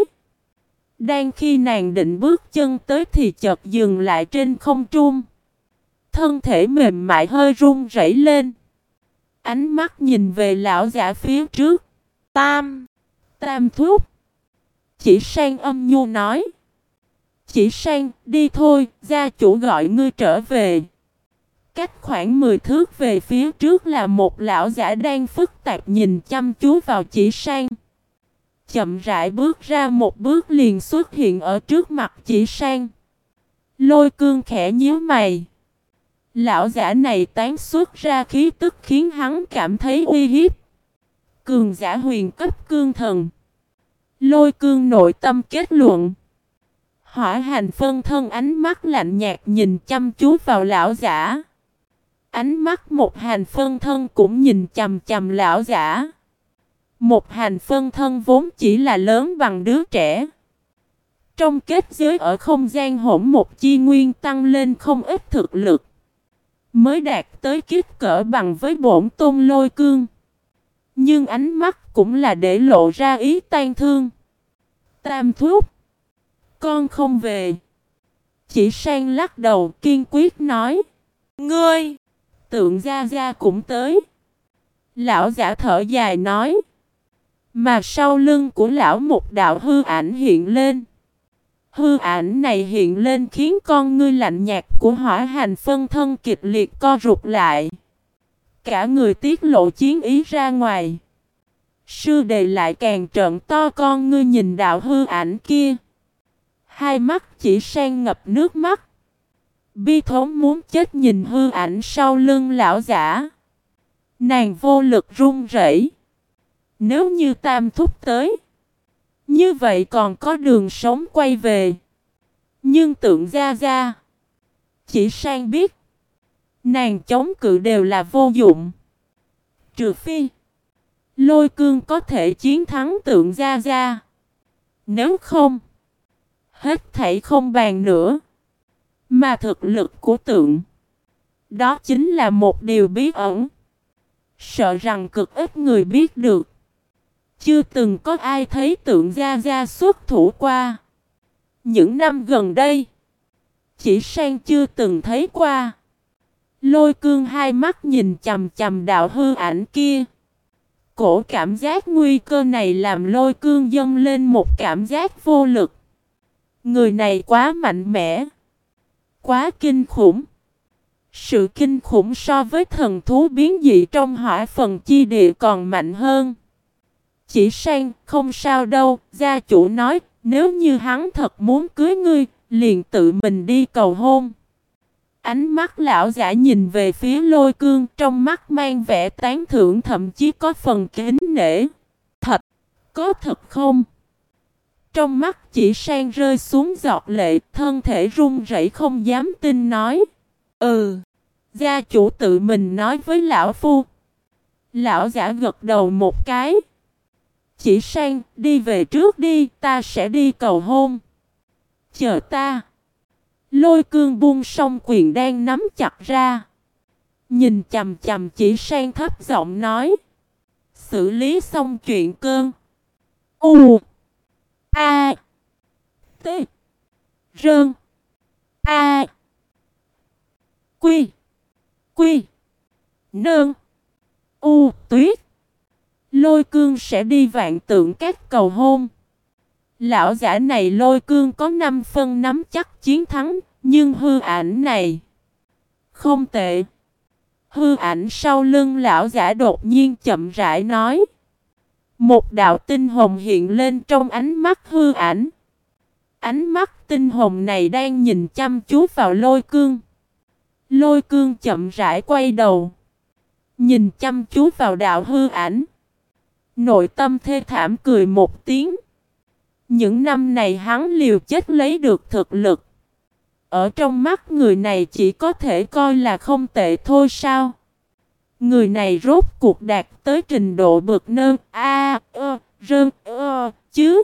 Đang khi nàng định bước chân tới thì chợt dừng lại trên không trung. Thân thể mềm mại hơi run rẩy lên. Ánh mắt nhìn về lão giả phía trước. Tam. Tam thuốc. Chỉ sang âm nhu nói. Chỉ sang, đi thôi, gia chủ gọi ngươi trở về. Cách khoảng 10 thước về phía trước là một lão giả đang phức tạp nhìn chăm chú vào chỉ sang. Chậm rãi bước ra một bước liền xuất hiện ở trước mặt chỉ sang. Lôi cương khẽ nhíu mày. Lão giả này tán xuất ra khí tức khiến hắn cảm thấy uy hiếp. Cường giả huyền cấp cương thần. Lôi cương nội tâm kết luận. Hỏa hành phân thân ánh mắt lạnh nhạt nhìn chăm chú vào lão giả. Ánh mắt một hành phân thân cũng nhìn chầm chầm lão giả. Một hành phân thân vốn chỉ là lớn bằng đứa trẻ. Trong kết giới ở không gian hỗn một chi nguyên tăng lên không ít thực lực. Mới đạt tới kiếp cỡ bằng với bổn tôn lôi cương. Nhưng ánh mắt cũng là để lộ ra ý tan thương. Tam thuốc. Con không về. Chỉ sang lắc đầu, kiên quyết nói. Ngươi! Tượng Gia Gia cũng tới. Lão giả thở dài nói. Mà sau lưng của lão một đạo hư ảnh hiện lên. Hư ảnh này hiện lên khiến con ngươi lạnh nhạt của hỏa hành phân thân kịch liệt co rụt lại. Cả người tiết lộ chiến ý ra ngoài. Sư đề lại càng trợn to con ngươi nhìn đạo hư ảnh kia. Hai mắt chỉ sang ngập nước mắt. Bi thống muốn chết nhìn hư ảnh sau lưng lão giả. Nàng vô lực run rẩy. Nếu như tam thúc tới. Như vậy còn có đường sống quay về. Nhưng tượng ra ra. Chỉ sang biết. Nàng chống cự đều là vô dụng. Trừ phi. Lôi cương có thể chiến thắng tượng ra ra. Nếu không. Hết thảy không bàn nữa. Mà thực lực của tượng. Đó chính là một điều bí ẩn. Sợ rằng cực ít người biết được. Chưa từng có ai thấy tượng Gia Gia xuất thủ qua. Những năm gần đây, chỉ sang chưa từng thấy qua. Lôi cương hai mắt nhìn chầm chầm đạo hư ảnh kia. Cổ cảm giác nguy cơ này làm lôi cương dâng lên một cảm giác vô lực. Người này quá mạnh mẽ. Quá kinh khủng. Sự kinh khủng so với thần thú biến dị trong hỏa phần chi địa còn mạnh hơn. Chỉ sang, không sao đâu, gia chủ nói, nếu như hắn thật muốn cưới ngươi, liền tự mình đi cầu hôn. Ánh mắt lão giả nhìn về phía lôi cương trong mắt mang vẻ tán thưởng thậm chí có phần kính nể. Thật, có thật không? Trong mắt chỉ sang rơi xuống giọt lệ, thân thể run rẩy không dám tin nói. Ừ, gia chủ tự mình nói với lão phu. Lão giả gật đầu một cái. Chỉ sang, đi về trước đi, ta sẽ đi cầu hôn. Chờ ta. Lôi cương buông song quyền đang nắm chặt ra. Nhìn chầm chầm chỉ sang thấp giọng nói. Xử lý xong chuyện cơn. U. A. T. Rơn. A. Quy. Quy. Nơn. U. Tuyết. Lôi cương sẽ đi vạn tượng các cầu hôn. Lão giả này lôi cương có 5 phân nắm chắc chiến thắng, nhưng hư ảnh này không tệ. Hư ảnh sau lưng lão giả đột nhiên chậm rãi nói. Một đạo tinh hồng hiện lên trong ánh mắt hư ảnh. Ánh mắt tinh hồng này đang nhìn chăm chú vào lôi cương. Lôi cương chậm rãi quay đầu. Nhìn chăm chú vào đạo hư ảnh. Nội tâm thê thảm cười một tiếng. Những năm này hắn liều chết lấy được thực lực. Ở trong mắt người này chỉ có thể coi là không tệ thôi sao? Người này rốt cuộc đạt tới trình độ bực nơn a, ơ rơn ơ, chứ?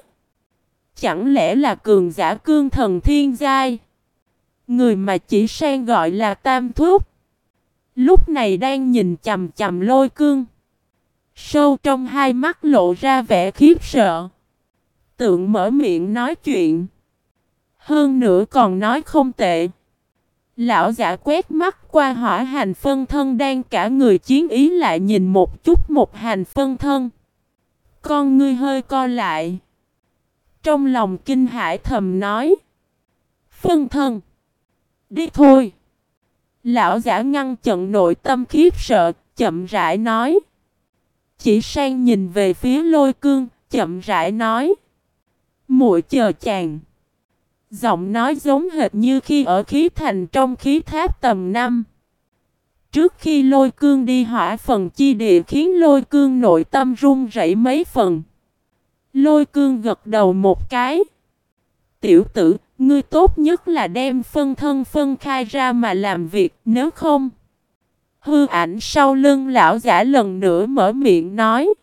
Chẳng lẽ là cường giả cương thần thiên giai? Người mà chỉ sang gọi là tam thúc. Lúc này đang nhìn chầm chầm lôi cương. Sâu trong hai mắt lộ ra vẻ khiếp sợ. Tượng mở miệng nói chuyện. Hơn nữa còn nói không tệ. Lão giả quét mắt qua hỏa hành phân thân đang cả người chiến ý lại nhìn một chút một hành phân thân. Con ngươi hơi co lại. Trong lòng kinh hải thầm nói. Phân thân. Đi thôi. Lão giả ngăn chặn nội tâm khiếp sợ, chậm rãi nói. Chỉ sang nhìn về phía lôi cương, chậm rãi nói. muội chờ chàng. Giọng nói giống hệt như khi ở khí thành trong khí tháp tầm năm. Trước khi lôi cương đi hỏa phần chi địa khiến lôi cương nội tâm run rẩy mấy phần. Lôi cương gật đầu một cái. Tiểu tử, ngươi tốt nhất là đem phân thân phân khai ra mà làm việc, nếu không. Hư ảnh sau lưng lão giả lần nữa mở miệng nói.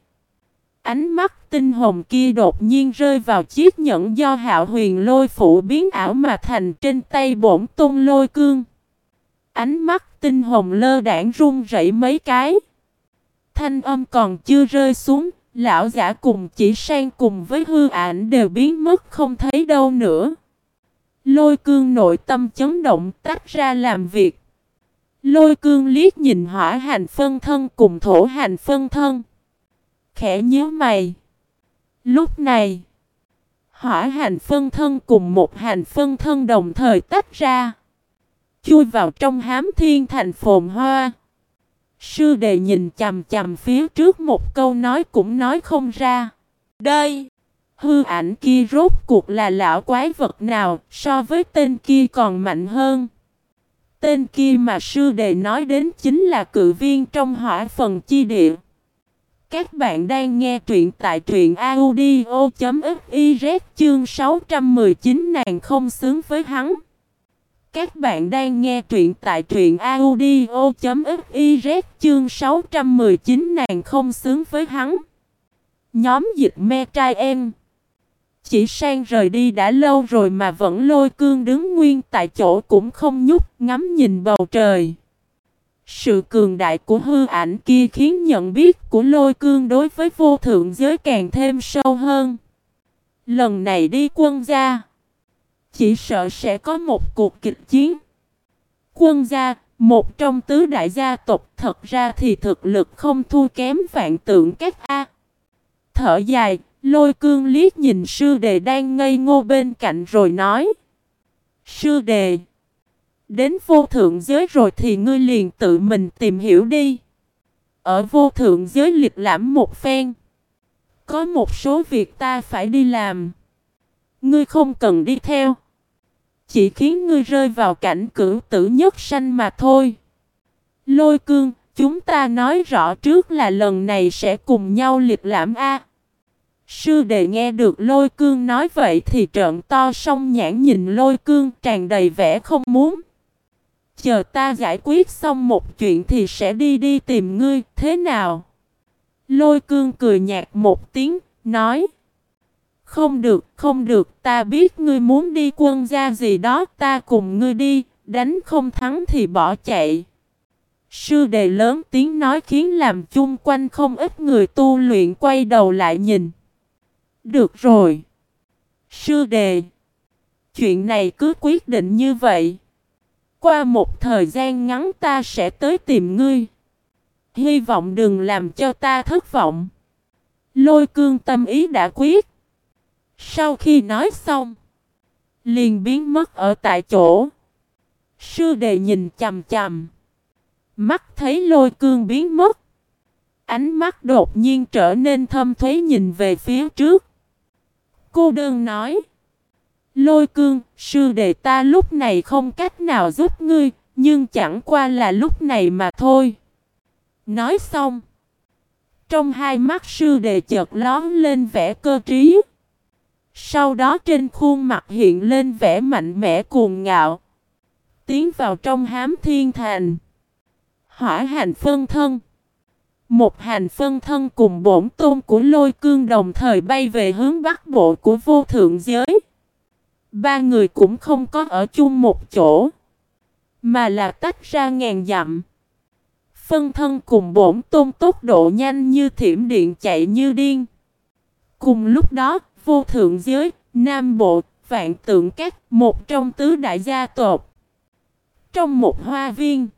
Ánh mắt tinh hồng kia đột nhiên rơi vào chiếc nhẫn do hạo huyền lôi phủ biến ảo mà thành trên tay bổn tung lôi cương. Ánh mắt tinh hồng lơ đảng run rẩy mấy cái. Thanh âm còn chưa rơi xuống, lão giả cùng chỉ sang cùng với hư ảnh đều biến mất không thấy đâu nữa. Lôi cương nội tâm chấn động tách ra làm việc. Lôi cương liếc nhìn hỏa hành phân thân cùng thổ hành phân thân. Khẽ nhớ mày. Lúc này, hỏa hành phân thân cùng một hành phân thân đồng thời tách ra. Chui vào trong hám thiên thành phồn hoa. Sư đề nhìn chầm chầm phía trước một câu nói cũng nói không ra. Đây, hư ảnh kia rốt cuộc là lão quái vật nào so với tên kia còn mạnh hơn. Tên kia mà sư đề nói đến chính là cự viên trong hỏa phần chi địa. Các bạn đang nghe truyện tại truyện audio.fiz chương 619 nàng không xứng với hắn. Các bạn đang nghe truyện tại truyện audio.fiz chương 619 nàng không xứng với hắn. Nhóm dịch me trai em. Chỉ sang rời đi đã lâu rồi mà vẫn lôi cương đứng nguyên tại chỗ cũng không nhúc ngắm nhìn bầu trời. Sự cường đại của hư ảnh kia khiến nhận biết của lôi cương đối với vô thượng giới càng thêm sâu hơn. Lần này đi quân gia, chỉ sợ sẽ có một cuộc kịch chiến. Quân gia, một trong tứ đại gia tộc thật ra thì thực lực không thua kém vạn tượng các A. Thở dài, lôi cương liếc nhìn sư đề đang ngây ngô bên cạnh rồi nói. Sư đề, đến vô thượng giới rồi thì ngươi liền tự mình tìm hiểu đi. Ở vô thượng giới liệt lãm một phen. Có một số việc ta phải đi làm. Ngươi không cần đi theo. Chỉ khiến ngươi rơi vào cảnh cửu tử nhất sanh mà thôi. Lôi cương, chúng ta nói rõ trước là lần này sẽ cùng nhau liệt lãm A. Sư đệ nghe được lôi cương nói vậy thì trợn to song nhãn nhìn lôi cương tràn đầy vẻ không muốn. Chờ ta giải quyết xong một chuyện thì sẽ đi đi tìm ngươi, thế nào? Lôi cương cười nhạt một tiếng, nói. Không được, không được, ta biết ngươi muốn đi quân gia gì đó, ta cùng ngươi đi, đánh không thắng thì bỏ chạy. Sư đề lớn tiếng nói khiến làm chung quanh không ít người tu luyện quay đầu lại nhìn. Được rồi. Sư đề. Chuyện này cứ quyết định như vậy. Qua một thời gian ngắn ta sẽ tới tìm ngươi. Hy vọng đừng làm cho ta thất vọng. Lôi cương tâm ý đã quyết. Sau khi nói xong, liền biến mất ở tại chỗ. Sư đề nhìn chầm chầm. Mắt thấy lôi cương biến mất. Ánh mắt đột nhiên trở nên thâm thuế nhìn về phía trước. Cô đơn nói. Lôi cương, sư đệ ta lúc này không cách nào giúp ngươi, nhưng chẳng qua là lúc này mà thôi. Nói xong. Trong hai mắt sư đệ chợt lón lên vẻ cơ trí. Sau đó trên khuôn mặt hiện lên vẻ mạnh mẽ cuồng ngạo. Tiến vào trong hám thiên thành. Hỏa hành phân thân. Một hành phân thân cùng bổn tôn của lôi cương đồng thời bay về hướng bắc bộ của vô thượng giới. Ba người cũng không có ở chung một chỗ. Mà là tách ra ngàn dặm. Phân thân cùng bổn tôn tốc độ nhanh như thiểm điện chạy như điên. Cùng lúc đó, vô thượng giới, Nam Bộ, Vạn Tượng Các, một trong tứ đại gia tộc. Trong một hoa viên.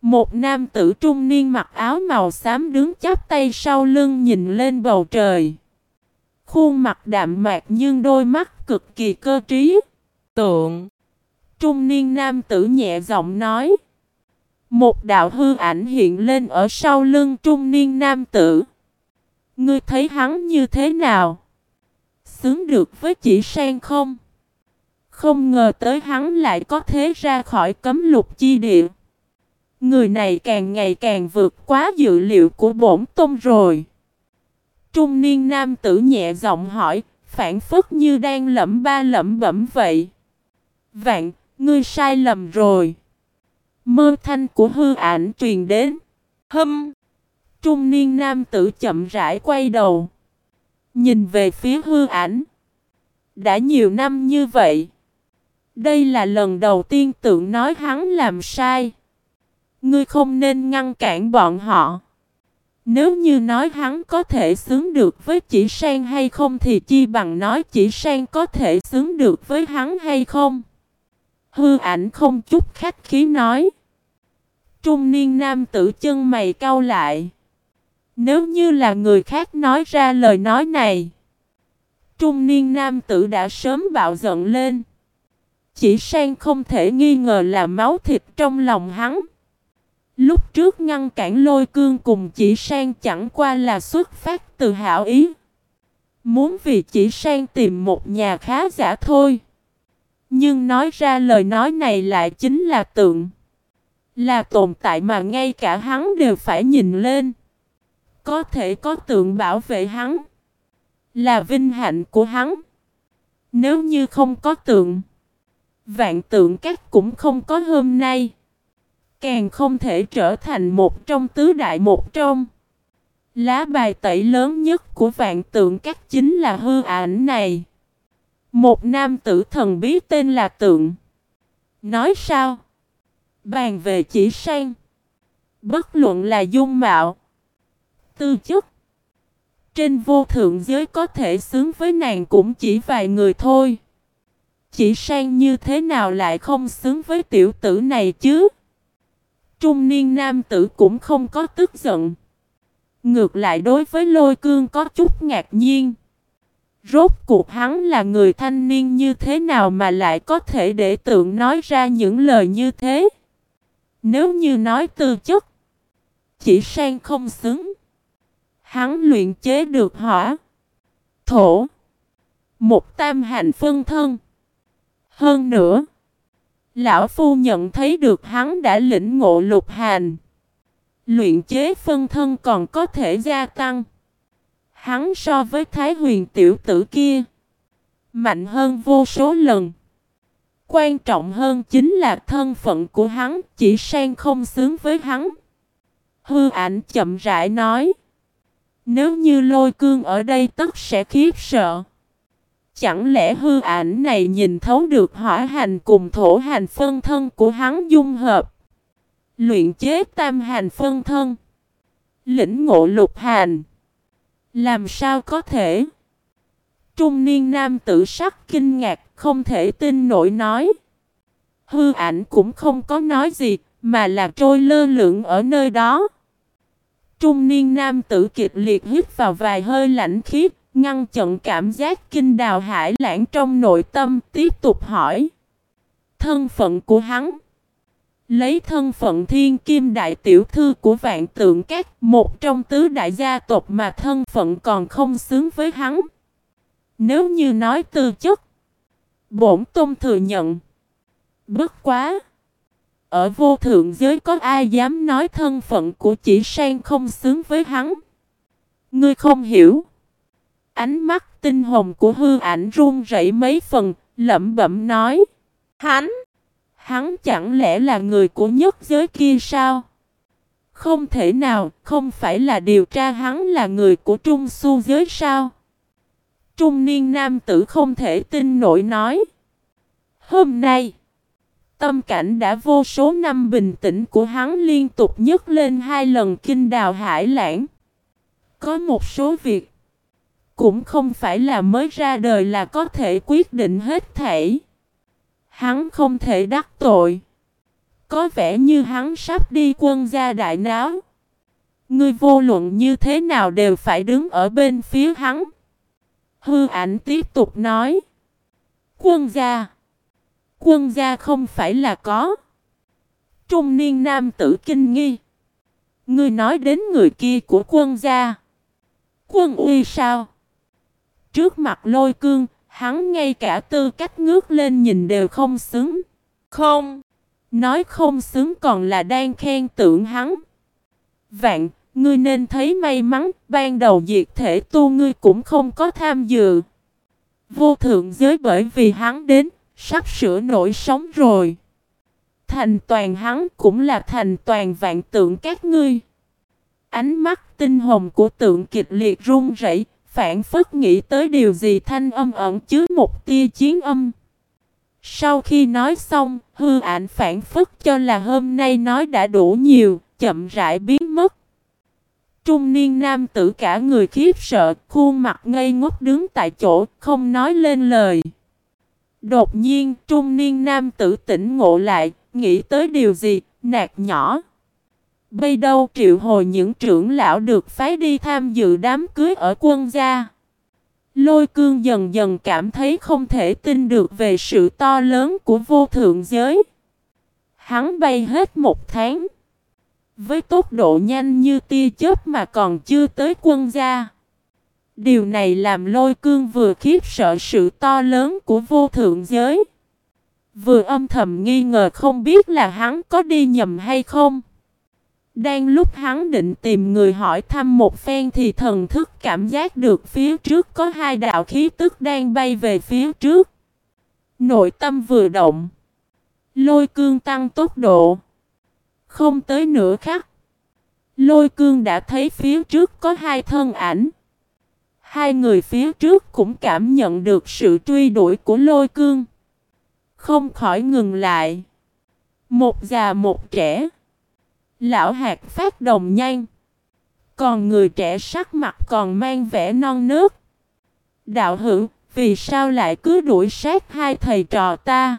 Một nam tử trung niên mặc áo màu xám đứng chắp tay sau lưng nhìn lên bầu trời. Khuôn mặt đạm mạc nhưng đôi mắt cực kỳ cơ trí. Tượng. Trung niên nam tử nhẹ giọng nói. Một đạo hư ảnh hiện lên ở sau lưng trung niên nam tử. Ngươi thấy hắn như thế nào? Xứng được với chỉ sang không? Không ngờ tới hắn lại có thế ra khỏi cấm lục chi địa. Người này càng ngày càng vượt quá dự liệu của bổn tôn rồi. Trung niên nam tử nhẹ giọng hỏi, phản phất như đang lẩm ba lẩm bẩm vậy. Vạn, ngươi sai lầm rồi. Mơ thanh của hư ảnh truyền đến. Hâm! Trung niên nam tử chậm rãi quay đầu. Nhìn về phía hư ảnh. Đã nhiều năm như vậy. Đây là lần đầu tiên tượng nói hắn làm sai. Ngươi không nên ngăn cản bọn họ. Nếu như nói hắn có thể xứng được với chỉ sang hay không thì chi bằng nói chỉ sang có thể xứng được với hắn hay không. Hư ảnh không chút khách khí nói. Trung niên nam tử chân mày cau lại. Nếu như là người khác nói ra lời nói này. Trung niên nam tử đã sớm bạo giận lên. Chỉ sang không thể nghi ngờ là máu thịt trong lòng hắn. Lúc trước ngăn cản lôi cương cùng chỉ sang chẳng qua là xuất phát từ hảo ý. Muốn vì chỉ sang tìm một nhà khá giả thôi. Nhưng nói ra lời nói này lại chính là tượng. Là tồn tại mà ngay cả hắn đều phải nhìn lên. Có thể có tượng bảo vệ hắn. Là vinh hạnh của hắn. Nếu như không có tượng. Vạn tượng các cũng không có hôm nay. Càng không thể trở thành một trong tứ đại một trong. Lá bài tẩy lớn nhất của vạn tượng các chính là hư ảnh này. Một nam tử thần bí tên là tượng. Nói sao? Bàn về chỉ sang. Bất luận là dung mạo, tư chất, trên vô thượng giới có thể xứng với nàng cũng chỉ vài người thôi. Chỉ sang như thế nào lại không xứng với tiểu tử này chứ? Trung niên nam tử cũng không có tức giận. Ngược lại đối với lôi cương có chút ngạc nhiên. Rốt cuộc hắn là người thanh niên như thế nào mà lại có thể để tượng nói ra những lời như thế? Nếu như nói tư chất, chỉ sang không xứng. Hắn luyện chế được hỏa, thổ, một tam hành phân thân. Hơn nữa, lão phu nhận thấy được hắn đã lĩnh ngộ lục hành. Luyện chế phân thân còn có thể gia tăng. Hắn so với Thái huyền tiểu tử kia. Mạnh hơn vô số lần. Quan trọng hơn chính là thân phận của hắn, chỉ sang không xứng với hắn. Hư ảnh chậm rãi nói. Nếu như lôi cương ở đây tất sẽ khiếp sợ. Chẳng lẽ hư ảnh này nhìn thấu được hỏa hành cùng thổ hành phân thân của hắn dung hợp. Luyện chế tam hành phân thân. Lĩnh ngộ lục hành. Làm sao có thể? Trung niên nam tử sắc kinh ngạc, không thể tin nổi nói. Hư ảnh cũng không có nói gì, mà là trôi lơ lửng ở nơi đó. Trung niên nam tử kịch liệt hít vào vài hơi lạnh khiếp, ngăn chặn cảm giác kinh đào hải lãng trong nội tâm, tiếp tục hỏi. Thân phận của hắn Lấy thân phận thiên kim đại tiểu thư của vạn tượng các một trong tứ đại gia tộc mà thân phận còn không xứng với hắn. Nếu như nói tư chất, bổn tôn thừa nhận. Bất quá! Ở vô thượng giới có ai dám nói thân phận của chỉ sang không xứng với hắn? Ngươi không hiểu. Ánh mắt tinh hồng của hư ảnh run rẩy mấy phần, lẩm bẩm nói. Hắn! Hắn chẳng lẽ là người của nhất giới kia sao? Không thể nào, không phải là điều tra hắn là người của trung su giới sao? Trung niên nam tử không thể tin nổi nói. Hôm nay, tâm cảnh đã vô số năm bình tĩnh của hắn liên tục nhấc lên hai lần kinh đào hải lãng. Có một số việc, cũng không phải là mới ra đời là có thể quyết định hết thảy. Hắn không thể đắc tội. Có vẻ như hắn sắp đi quân gia đại náo. Ngươi vô luận như thế nào đều phải đứng ở bên phía hắn. Hư ảnh tiếp tục nói. Quân gia. Quân gia không phải là có. Trung niên nam tử kinh nghi. Ngươi nói đến người kia của quân gia. Quân uy sao? Trước mặt lôi cương, Hắn ngay cả tư cách ngước lên nhìn đều không xứng. Không. Nói không xứng còn là đang khen tưởng hắn. Vạn, ngươi nên thấy may mắn, ban đầu diệt thể tu ngươi cũng không có tham dự. Vô thượng giới bởi vì hắn đến, sắp sửa nổi sóng rồi. Thành toàn hắn cũng là thành toàn vạn tượng các ngươi. Ánh mắt tinh hồng của tượng kịch liệt run rẩy, phản phất nghĩ tới điều gì thanh âm ẩn chứa một tia chiến âm. Sau khi nói xong, hư ảnh phản phất cho là hôm nay nói đã đủ nhiều, chậm rãi biến mất. Trung niên nam tử cả người khiếp sợ, khuôn mặt ngây ngốc đứng tại chỗ, không nói lên lời. Đột nhiên, trung niên nam tử tỉnh ngộ lại, nghĩ tới điều gì, nạt nhỏ. Bây đâu triệu hồi những trưởng lão được phái đi tham dự đám cưới ở quân gia. Lôi cương dần dần cảm thấy không thể tin được về sự to lớn của vô thượng giới. Hắn bay hết một tháng. Với tốc độ nhanh như tia chớp mà còn chưa tới quân gia. Điều này làm lôi cương vừa khiếp sợ sự to lớn của vô thượng giới. Vừa âm thầm nghi ngờ không biết là hắn có đi nhầm hay không. Đang lúc hắn định tìm người hỏi thăm một phen thì thần thức cảm giác được phía trước có hai đạo khí tức đang bay về phía trước. Nội tâm vừa động. Lôi cương tăng tốc độ. Không tới nửa khắc. Lôi cương đã thấy phía trước có hai thân ảnh. Hai người phía trước cũng cảm nhận được sự truy đuổi của lôi cương. Không khỏi ngừng lại. Một già một trẻ. Lão hạt phát đồng nhanh. Còn người trẻ sắc mặt còn mang vẻ non nước. Đạo hữu, vì sao lại cứ đuổi sát hai thầy trò ta?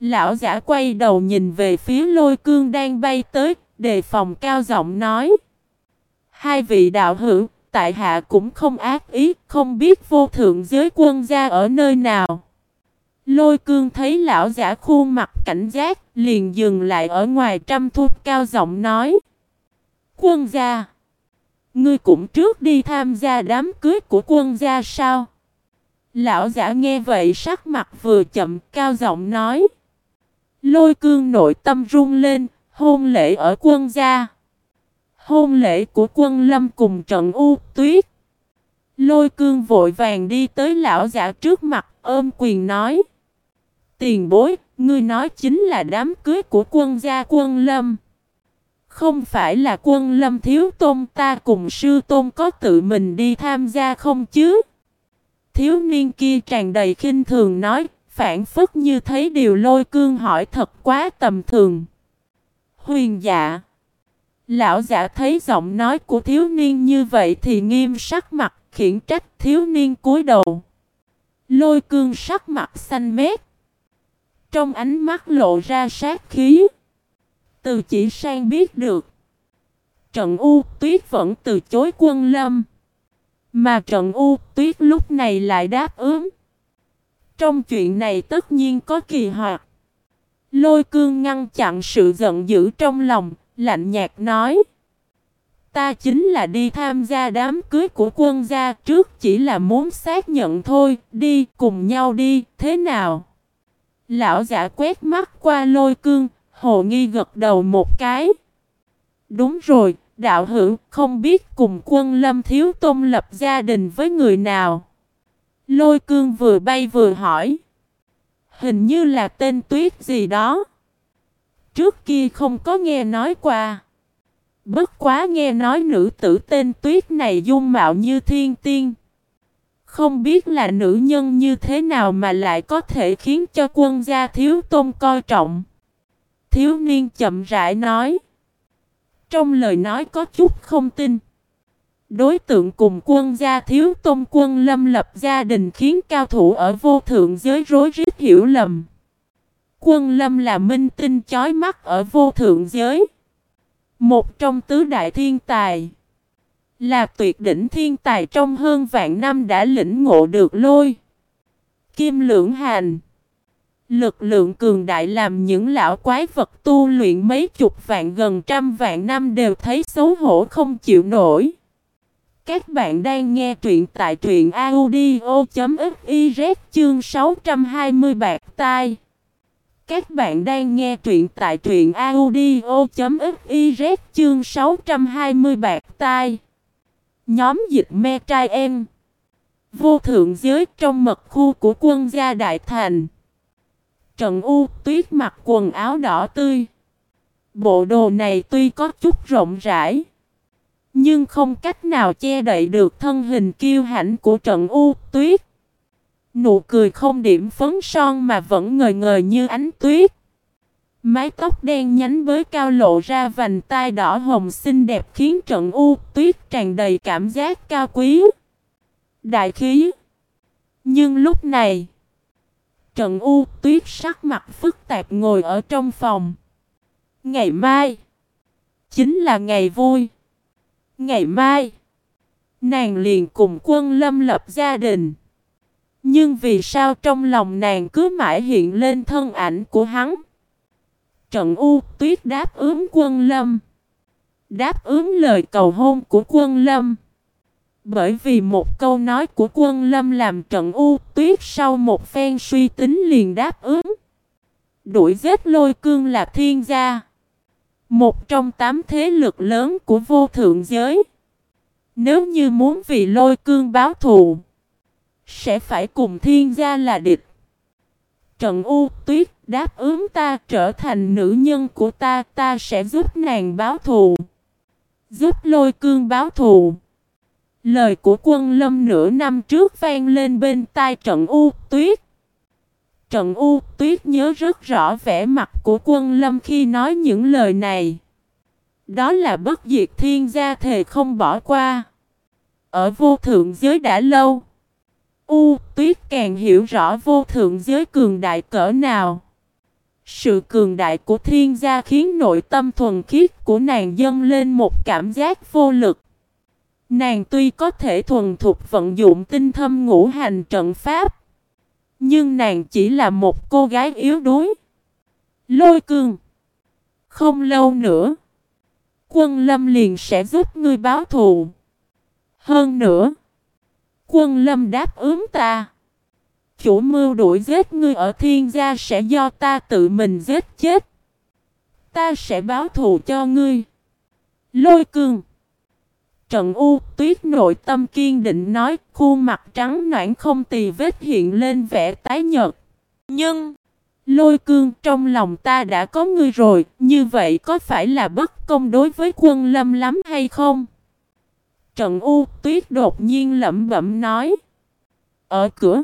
Lão giả quay đầu nhìn về phía lôi cương đang bay tới, đề phòng cao giọng nói. Hai vị đạo hữu, tại hạ cũng không ác ý, không biết vô thượng giới quân gia ở nơi nào. Lôi cương thấy lão giả khuôn mặt cảnh giác, liền dừng lại ở ngoài trăm thuốc cao giọng nói. Quân gia, ngươi cũng trước đi tham gia đám cưới của quân gia sao? Lão giả nghe vậy sắc mặt vừa chậm cao giọng nói. Lôi cương nội tâm run lên, hôn lễ ở quân gia. Hôn lễ của quân lâm cùng trận u tuyết. Lôi cương vội vàng đi tới lão giả trước mặt ôm quyền nói. Tiền bối, ngươi nói chính là đám cưới của quân gia quân lâm. Không phải là quân lâm thiếu tôn ta cùng sư tôn có tự mình đi tham gia không chứ? Thiếu niên kia tràn đầy khinh thường nói, phản phất như thấy điều lôi cương hỏi thật quá tầm thường. Huyền dạ. Lão giả thấy giọng nói của thiếu niên như vậy thì nghiêm sắc mặt, khiển trách thiếu niên cúi đầu. Lôi cương sắc mặt xanh mét. Trong ánh mắt lộ ra sát khí. Từ chỉ sang biết được. Trận U tuyết vẫn từ chối quân lâm. Mà trận U tuyết lúc này lại đáp ứng. Trong chuyện này tất nhiên có kỳ hoạt. Lôi cương ngăn chặn sự giận dữ trong lòng, lạnh nhạt nói. Ta chính là đi tham gia đám cưới của quân gia trước chỉ là muốn xác nhận thôi, đi cùng nhau đi, thế nào? Lão giả quét mắt qua lôi cương, hồ nghi gật đầu một cái. Đúng rồi, đạo hữu không biết cùng quân lâm thiếu tôn lập gia đình với người nào. Lôi cương vừa bay vừa hỏi. Hình như là tên tuyết gì đó. Trước kia không có nghe nói qua. Bất quá nghe nói nữ tử tên tuyết này dung mạo như thiên tiên. Không biết là nữ nhân như thế nào mà lại có thể khiến cho quân gia thiếu tôn coi trọng. Thiếu niên chậm rãi nói. Trong lời nói có chút không tin. Đối tượng cùng quân gia thiếu tôn quân lâm lập gia đình khiến cao thủ ở vô thượng giới rối rít hiểu lầm. Quân lâm là minh tinh chói mắt ở vô thượng giới. Một trong tứ đại thiên tài. Là tuyệt đỉnh thiên tài trong hơn vạn năm đã lĩnh ngộ được lôi. Kim lưỡng hành. Lực lượng cường đại làm những lão quái vật tu luyện mấy chục vạn gần trăm vạn năm đều thấy xấu hổ không chịu nổi. Các bạn đang nghe truyện tại truyện audio.fiz chương 620 bạc tai. Các bạn đang nghe truyện tại truyện audio.fiz chương 620 bạc tai. Nhóm dịch me trai em. Vô thượng giới trong mật khu của quân gia Đại Thành. Trần U tuyết mặc quần áo đỏ tươi. Bộ đồ này tuy có chút rộng rãi. Nhưng không cách nào che đậy được thân hình kiêu hãnh của trận U tuyết. Nụ cười không điểm phấn son mà vẫn ngời ngời như ánh tuyết. Mái tóc đen nhánh với cao lộ ra vành tai đỏ hồng xinh đẹp khiến trận U tuyết tràn đầy cảm giác cao quý. Đại khí. Nhưng lúc này, trận U tuyết sắc mặt phức tạp ngồi ở trong phòng. Ngày mai, chính là ngày vui. Ngày mai, nàng liền cùng quân lâm lập gia đình. Nhưng vì sao trong lòng nàng cứ mãi hiện lên thân ảnh của hắn? Trận U tuyết đáp ứng quân lâm. Đáp ứng lời cầu hôn của quân lâm. Bởi vì một câu nói của quân lâm làm trận U tuyết sau một phen suy tính liền đáp ứng. Đuổi giết lôi cương là thiên gia. Một trong tám thế lực lớn của vô thượng giới. Nếu như muốn vì lôi cương báo thù sẽ phải cùng thiên gia là địch. Trận U Tuyết đáp ứng ta trở thành nữ nhân của ta, ta sẽ giúp nàng báo thù. Giúp lôi cương báo thù. Lời của quân lâm nửa năm trước vang lên bên tai trận U Tuyết. Trận U Tuyết nhớ rất rõ vẻ mặt của quân lâm khi nói những lời này. Đó là bất diệt thiên gia thề không bỏ qua. Ở vô thượng giới đã lâu. U, tuyết càng hiểu rõ vô thượng giới cường đại cỡ nào. Sự cường đại của thiên gia khiến nội tâm thuần khiết của nàng dâng lên một cảm giác vô lực. Nàng tuy có thể thuần thục vận dụng tinh thâm ngũ hành trận pháp. Nhưng nàng chỉ là một cô gái yếu đuối. Lôi cương. Không lâu nữa. Quân lâm liền sẽ giúp ngươi báo thù. Hơn nữa. Quân lâm đáp ứng ta. Chủ mưu đuổi giết ngươi ở thiên gia sẽ do ta tự mình giết chết. Ta sẽ báo thù cho ngươi. Lôi cương. Trận U tuyết nội tâm kiên định nói khuôn mặt trắng noãn không tì vết hiện lên vẻ tái nhợt. Nhưng, lôi cương trong lòng ta đã có ngươi rồi, như vậy có phải là bất công đối với quân lâm lắm hay không? Trần U tuyết đột nhiên lẩm bẩm nói. Ở cửa,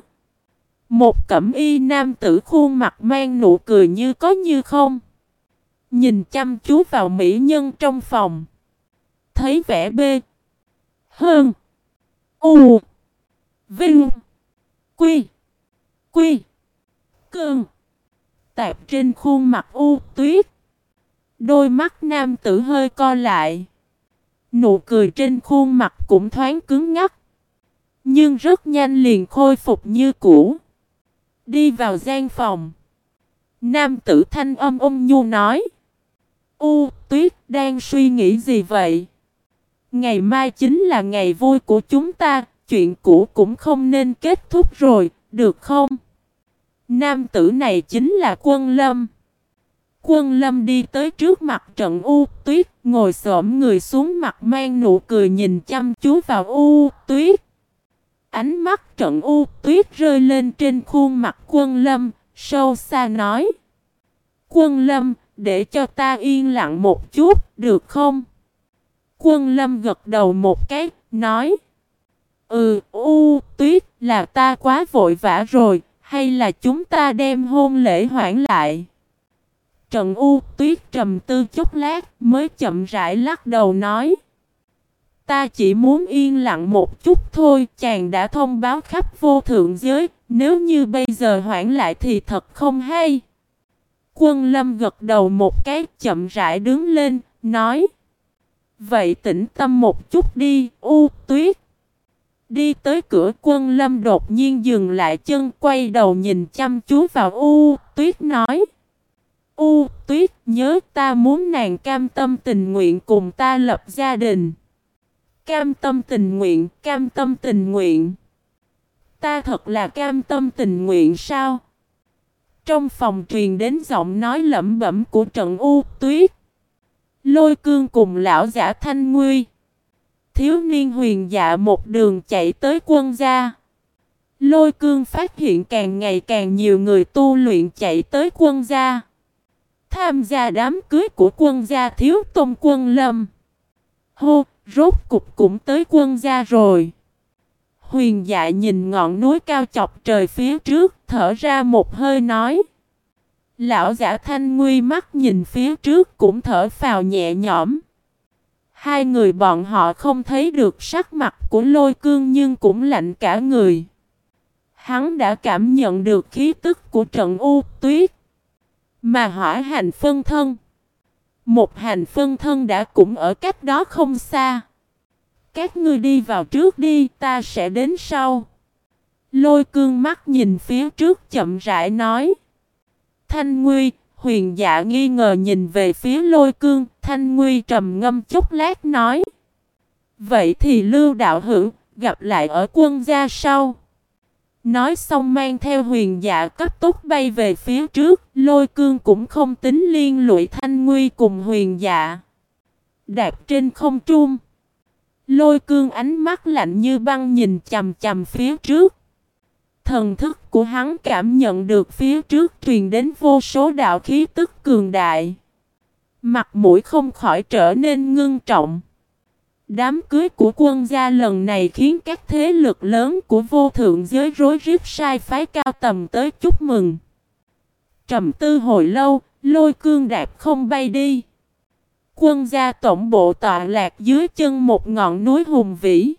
một cẩm y nam tử khuôn mặt mang nụ cười như có như không. Nhìn chăm chú vào mỹ nhân trong phòng. Thấy vẻ bê, hơn. U. Vinh. Quy. Quy. Cơn. Tạp trên khuôn mặt u tuyết. Đôi mắt nam tử hơi co lại. Nụ cười trên khuôn mặt cũng thoáng cứng ngắc. Nhưng rất nhanh liền khôi phục như cũ. Đi vào gian phòng. Nam tử thanh âm ôm nhu nói. U tuyết đang suy nghĩ gì vậy? Ngày mai chính là ngày vui của chúng ta, chuyện cũ cũng không nên kết thúc rồi, được không? Nam tử này chính là quân lâm. Quân lâm đi tới trước mặt trận U tuyết, ngồi xổm người xuống mặt mang nụ cười nhìn chăm chú vào U tuyết. Ánh mắt trận U tuyết rơi lên trên khuôn mặt quân lâm, sâu xa nói. Quân lâm, để cho ta yên lặng một chút, được không? Quân lâm gật đầu một cái, nói. Ừ, u, tuyết, là ta quá vội vã rồi, hay là chúng ta đem hôn lễ hoãn lại? Trần U tuyết trầm tư chút lát mới chậm rãi lắc đầu nói. Ta chỉ muốn yên lặng một chút thôi, chàng đã thông báo khắp vô thượng giới, nếu như bây giờ hoãn lại thì thật không hay. Quân lâm gật đầu một cái chậm rãi đứng lên, nói. Vậy tĩnh tâm một chút đi, u tuyết. Đi tới cửa quân lâm đột nhiên dừng lại chân quay đầu nhìn chăm chú vào u tuyết nói. U tuyết nhớ ta muốn nàng cam tâm tình nguyện cùng ta lập gia đình. Cam tâm tình nguyện, cam tâm tình nguyện. Ta thật là cam tâm tình nguyện sao? Trong phòng truyền đến giọng nói lẩm bẩm của trận U tuyết. Lôi cương cùng lão giả thanh nguy. Thiếu niên huyền dạ một đường chạy tới quân gia. Lôi cương phát hiện càng ngày càng nhiều người tu luyện chạy tới quân gia. Tham gia đám cưới của quân gia thiếu tôn quân lâm. Hô, rốt cục cũng tới quân gia rồi. Huyền dạ nhìn ngọn núi cao chọc trời phía trước, thở ra một hơi nói. Lão giả thanh nguy mắt nhìn phía trước cũng thở phào nhẹ nhõm. Hai người bọn họ không thấy được sắc mặt của lôi cương nhưng cũng lạnh cả người. Hắn đã cảm nhận được khí tức của trận u tuyết. Mà hỏa hành phân thân. Một hành phân thân đã cũng ở cách đó không xa. Các ngươi đi vào trước đi, ta sẽ đến sau. Lôi cương mắt nhìn phía trước chậm rãi nói. Thanh Nguy, huyền dạ nghi ngờ nhìn về phía lôi cương, Thanh Nguy trầm ngâm chút lát nói. Vậy thì lưu đạo hữu, gặp lại ở quân gia sau. Nói xong mang theo huyền dạ cấp tốc bay về phía trước, lôi cương cũng không tính liên lụy Thanh Nguy cùng huyền dạ. Đạp trên không trung. Lôi cương ánh mắt lạnh như băng nhìn chầm chầm phía trước. Thần thức của hắn cảm nhận được phía trước truyền đến vô số đạo khí tức cường đại. Mặt mũi không khỏi trở nên ngưng trọng. Đám cưới của quân gia lần này khiến các thế lực lớn của vô thượng giới rối rít sai phái cao tầm tới chúc mừng. Trầm tư hồi lâu, lôi cương đạp không bay đi. Quân gia tổng bộ tọa lạc dưới chân một ngọn núi hùng vĩ.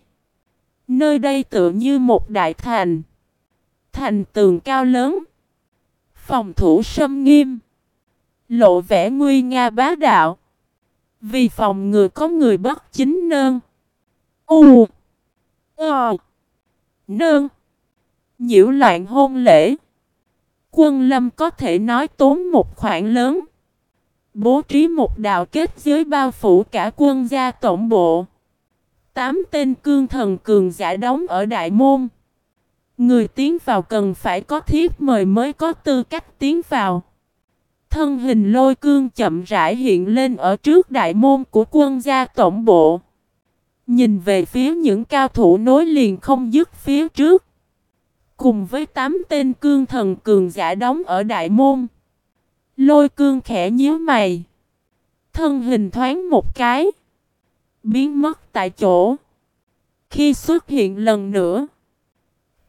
Nơi đây tựa như một đại thành. Thành tường cao lớn. Phòng thủ sâm nghiêm. Lộ vẻ nguy nga bá đạo. Vì phòng ngừa có người bất chính nơn. U. Ờ. Nơn. Nhiễu loạn hôn lễ. Quân lâm có thể nói tốn một khoản lớn. Bố trí một đạo kết giới bao phủ cả quân gia tổng bộ. Tám tên cương thần cường giả đóng ở đại môn. Người tiến vào cần phải có thiếp mời mới có tư cách tiến vào. Thân hình lôi cương chậm rãi hiện lên ở trước đại môn của quân gia tổng bộ. Nhìn về phía những cao thủ nối liền không dứt phía trước. Cùng với tám tên cương thần cường giả đóng ở đại môn. Lôi cương khẽ nhíu mày. Thân hình thoáng một cái. Biến mất tại chỗ. Khi xuất hiện lần nữa.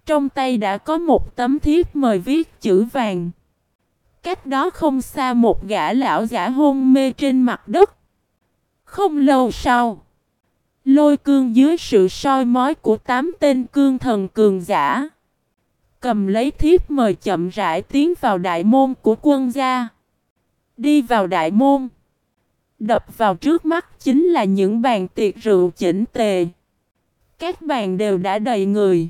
Trong tay đã có một tấm thiếp mời viết chữ vàng. Cách đó không xa một gã lão giả hôn mê trên mặt đất. Không lâu sau. Lôi cương dưới sự soi mói của tám tên cương thần cường giả. Cầm lấy thiếp mời chậm rãi tiến vào đại môn của quân gia. Đi vào đại môn. Đập vào trước mắt chính là những bàn tiệc rượu chỉnh tề. Các bàn đều đã đầy người.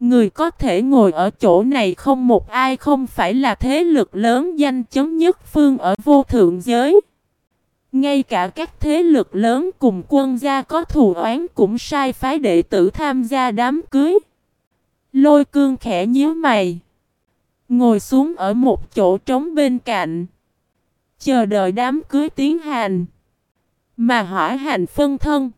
Người có thể ngồi ở chỗ này không một ai không phải là thế lực lớn danh chấm nhất phương ở vô thượng giới. Ngay cả các thế lực lớn cùng quân gia có thù oán cũng sai phái đệ tử tham gia đám cưới. Lôi cương khẽ nhíu mày. Ngồi xuống ở một chỗ trống bên cạnh. Chờ đợi đám cưới tiến hành. Mà hỏi hành phân thân.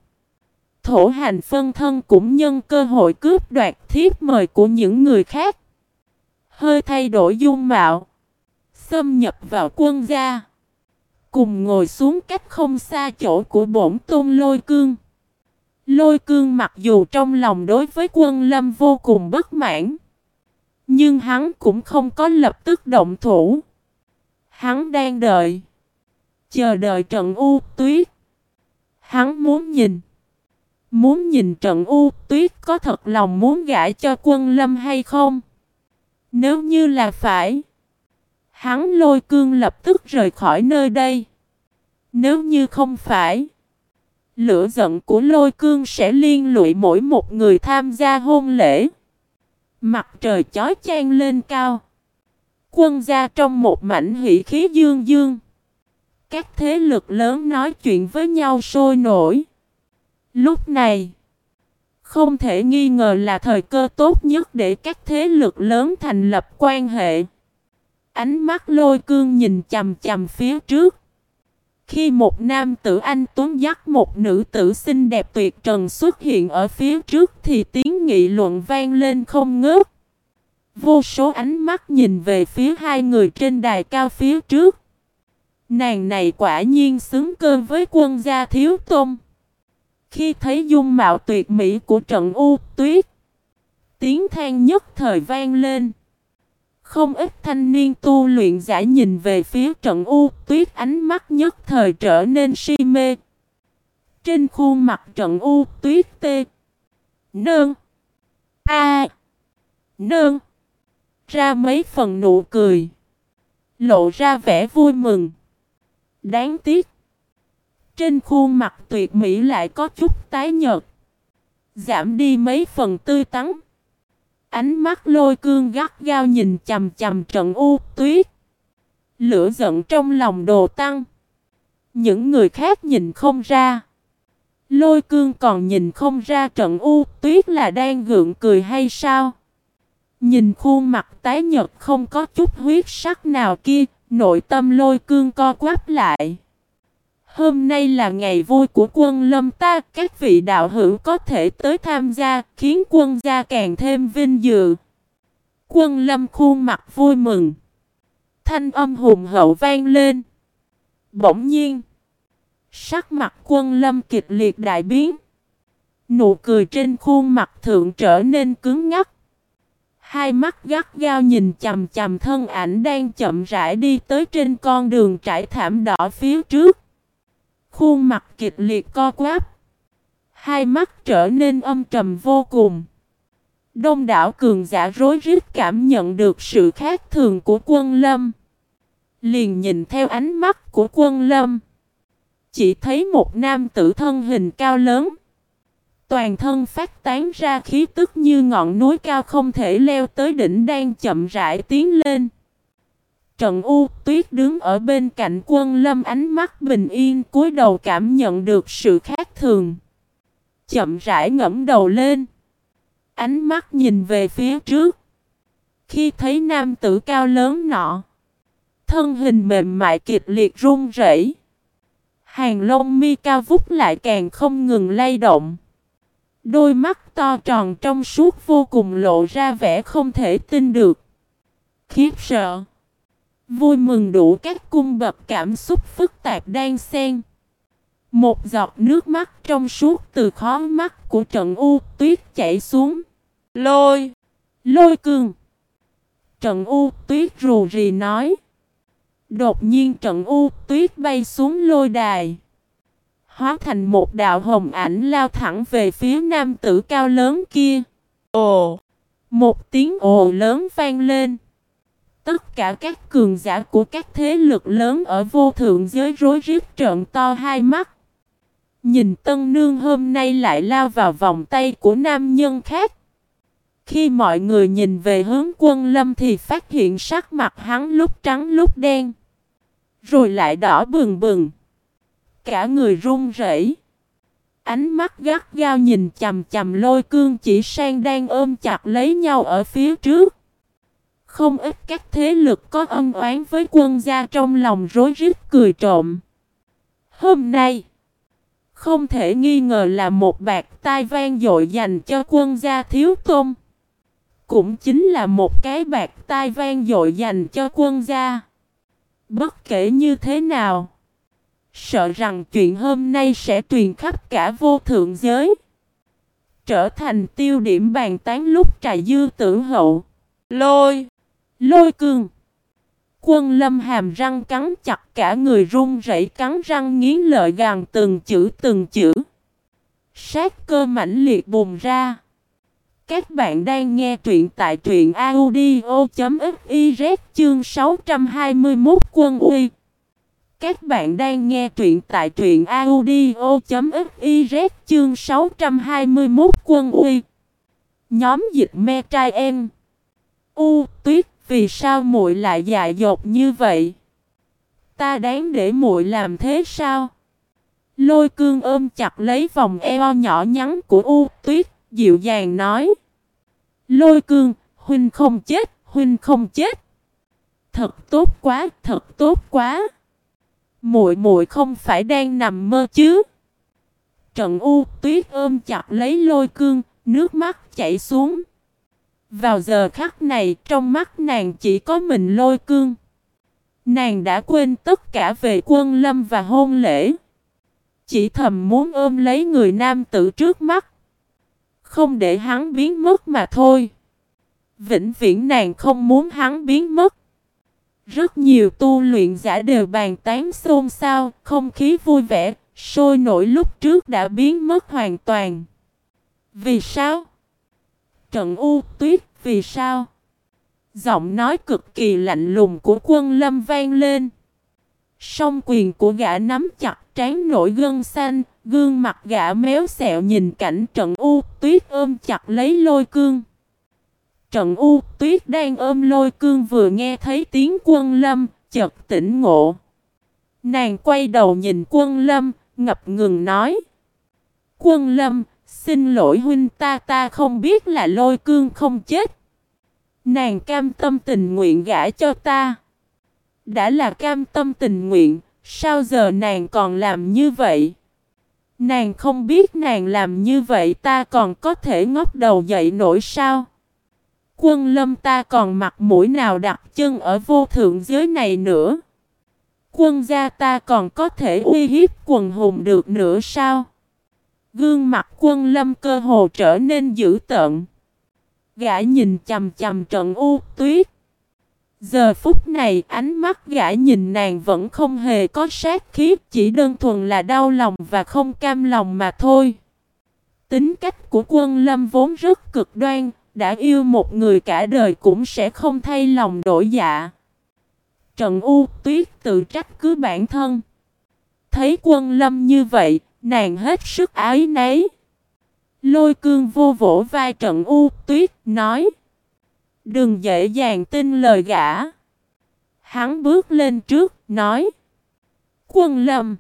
Thổ hành phân thân cũng nhân cơ hội cướp đoạt thiếp mời của những người khác. Hơi thay đổi dung mạo. Xâm nhập vào quân gia. Cùng ngồi xuống cách không xa chỗ của bổn tôn lôi cương. Lôi cương mặc dù trong lòng đối với quân lâm vô cùng bất mãn. Nhưng hắn cũng không có lập tức động thủ. Hắn đang đợi. Chờ đợi trận u tuyết. Hắn muốn nhìn. Muốn nhìn trận u, tuyết có thật lòng muốn gãi cho quân lâm hay không? Nếu như là phải. Hắn lôi cương lập tức rời khỏi nơi đây. Nếu như không phải. Lửa giận của lôi cương sẽ liên lụy mỗi một người tham gia hôn lễ. Mặt trời chói chang lên cao. Quân gia trong một mảnh hỷ khí dương dương. Các thế lực lớn nói chuyện với nhau sôi nổi. Lúc này, không thể nghi ngờ là thời cơ tốt nhất để các thế lực lớn thành lập quan hệ. Ánh mắt lôi cương nhìn chầm chầm phía trước. Khi một nam tử anh tuấn dắt một nữ tử xinh đẹp tuyệt trần xuất hiện ở phía trước thì tiếng nghị luận vang lên không ngớt. Vô số ánh mắt nhìn về phía hai người trên đài cao phía trước. Nàng này quả nhiên xứng cơ với quân gia thiếu tôn. Khi thấy dung mạo tuyệt mỹ của trận u tuyết, tiếng than nhất thời vang lên. Không ít thanh niên tu luyện giả nhìn về phía trận u tuyết ánh mắt nhất thời trở nên si mê. Trên khuôn mặt trận u tuyết tê. Nương. A. Nương. Ra mấy phần nụ cười. Lộ ra vẻ vui mừng. Đáng tiếc. Trên khuôn mặt tuyệt mỹ lại có chút tái nhợt. Giảm đi mấy phần tươi tắn. Ánh mắt lôi cương gắt gao nhìn chầm chầm trận u tuyết. Lửa giận trong lòng đồ tăng. Những người khác nhìn không ra. Lôi cương còn nhìn không ra trận u tuyết là đang gượng cười hay sao? Nhìn khuôn mặt tái nhật không có chút huyết sắc nào kia, nội tâm lôi cương co quắp lại. Hôm nay là ngày vui của quân lâm ta, các vị đạo hữu có thể tới tham gia, khiến quân gia càng thêm vinh dự. Quân lâm khuôn mặt vui mừng. Thanh âm hùng hậu vang lên. Bỗng nhiên, sắc mặt quân lâm kịch liệt đại biến. Nụ cười trên khuôn mặt thượng trở nên cứng ngắc. Hai mắt gắt gao nhìn chầm chầm thân ảnh đang chậm rãi đi tới trên con đường trải thảm đỏ phía trước. Khuôn mặt kịch liệt co quắp. Hai mắt trở nên âm trầm vô cùng. Đông đảo cường giả rối rít cảm nhận được sự khác thường của quân lâm. Liền nhìn theo ánh mắt của quân lâm. Chỉ thấy một nam tử thân hình cao lớn. Toàn thân phát tán ra khí tức như ngọn núi cao không thể leo tới đỉnh đang chậm rãi tiến lên. Trần U Tuyết đứng ở bên cạnh quân lâm ánh mắt bình yên cúi đầu cảm nhận được sự khác thường. Chậm rãi ngẫm đầu lên. Ánh mắt nhìn về phía trước. Khi thấy nam tử cao lớn nọ. Thân hình mềm mại kịch liệt run rẩy. Hàng lông mi cao vút lại càng không ngừng lay động. Đôi mắt to tròn trong suốt vô cùng lộ ra vẻ không thể tin được. Khiếp sợ. Vui mừng đủ các cung bậc cảm xúc phức tạp đang xen. Một giọt nước mắt trong suốt từ khó mắt của trận u tuyết chảy xuống. Lôi! Lôi cương! Trận u tuyết rù rì nói. Đột nhiên trận u tuyết bay xuống lôi đài. Hóa thành một đạo hồng ảnh lao thẳng về phía nam tử cao lớn kia. Ồ! Một tiếng ồ lớn vang lên. Tất cả các cường giả của các thế lực lớn ở vô thượng giới rối rít trợn to hai mắt. Nhìn tân nương hôm nay lại lao vào vòng tay của nam nhân khác. Khi mọi người nhìn về hướng quân lâm thì phát hiện sắc mặt hắn lúc trắng lúc đen. Rồi lại đỏ bừng bừng. Cả người run rẩy. Ánh mắt gắt gao nhìn chầm chầm lôi cương chỉ sang đang ôm chặt lấy nhau ở phía trước. Không ít các thế lực có ân oán với quân gia trong lòng rối rít cười trộm. Hôm nay, không thể nghi ngờ là một bạc tai vang dội dành cho quân gia thiếu tôn. Cũng chính là một cái bạc tai vang dội dành cho quân gia. Bất kể như thế nào, sợ rằng chuyện hôm nay sẽ truyền khắp cả vô thượng giới. Trở thành tiêu điểm bàn tán lúc trà dư tử hậu. Lôi! Lôi cương. Quân lâm hàm răng cắn chặt cả người run rẩy cắn răng nghiến lợi gàn từng chữ từng chữ. Sát cơ mãnh liệt bùng ra. Các bạn đang nghe truyện tại truyện audio.fiz chương 621 quân uy. Các bạn đang nghe truyện tại truyện audio.fiz chương 621 quân uy. Nhóm dịch me trai em. U, tuyết vì sao muội lại dại dột như vậy? Ta đáng để muội làm thế sao? Lôi cương ôm chặt lấy vòng eo nhỏ nhắn của U Tuyết, dịu dàng nói. Lôi cương, huynh không chết, huynh không chết. Thật tốt quá, thật tốt quá. Muội muội không phải đang nằm mơ chứ? Trận U Tuyết ôm chặt lấy lôi cương, nước mắt chảy xuống. Vào giờ khắc này trong mắt nàng chỉ có mình lôi cương. Nàng đã quên tất cả về quân lâm và hôn lễ. Chỉ thầm muốn ôm lấy người nam tử trước mắt. Không để hắn biến mất mà thôi. Vĩnh viễn nàng không muốn hắn biến mất. Rất nhiều tu luyện giả đều bàn tán xôn xao, không khí vui vẻ, sôi nổi lúc trước đã biến mất hoàn toàn. Vì sao? Trận u tuyết, vì sao? Giọng nói cực kỳ lạnh lùng của quân lâm vang lên. Song quyền của gã nắm chặt trán nổi gân xanh, gương mặt gã méo xẹo nhìn cảnh trận u tuyết ôm chặt lấy lôi cương. Trận u tuyết đang ôm lôi cương vừa nghe thấy tiếng quân lâm, chợt tỉnh ngộ. Nàng quay đầu nhìn quân lâm, ngập ngừng nói. Quân lâm, Xin lỗi huynh ta ta không biết là lôi cương không chết. Nàng cam tâm tình nguyện gả cho ta. Đã là cam tâm tình nguyện, sao giờ nàng còn làm như vậy? Nàng không biết nàng làm như vậy ta còn có thể ngóc đầu dậy nổi sao? Quân lâm ta còn mặt mũi nào đặt chân ở vô thượng giới này nữa? Quân gia ta còn có thể uy hiếp quần hùng được nữa sao? Gương mặt quân lâm cơ hồ trở nên dữ tợn. Gã nhìn chầm chầm trận u tuyết. Giờ phút này ánh mắt gã nhìn nàng vẫn không hề có sát khí, chỉ đơn thuần là đau lòng và không cam lòng mà thôi. Tính cách của quân lâm vốn rất cực đoan, đã yêu một người cả đời cũng sẽ không thay lòng đổi dạ. Trần U tuyết tự trách cứ bản thân. Thấy quân lâm như vậy, nàng hết sức ái nấy. Lôi cương vô vỗ vai trận U tuyết, nói. Đừng dễ dàng tin lời gã. Hắn bước lên trước, nói. Quân lâm.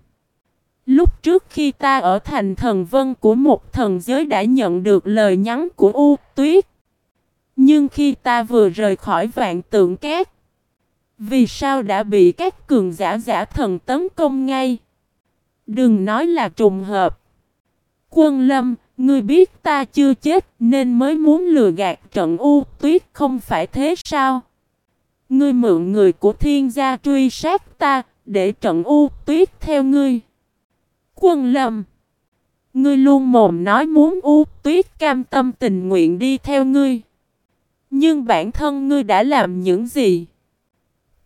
Lúc trước khi ta ở thành thần vân của một thần giới đã nhận được lời nhắn của U tuyết. Nhưng khi ta vừa rời khỏi vạn tượng cát. Vì sao đã bị các cường giả giả thần tấn công ngay? Đừng nói là trùng hợp. Quân lâm, ngươi biết ta chưa chết nên mới muốn lừa gạt trận u tuyết không phải thế sao? Ngươi mượn người của thiên gia truy sát ta, để trận u tuyết theo ngươi. Quân lâm Ngươi luôn mồm nói muốn u tuyết cam tâm tình nguyện đi theo ngươi. Nhưng bản thân ngươi đã làm những gì?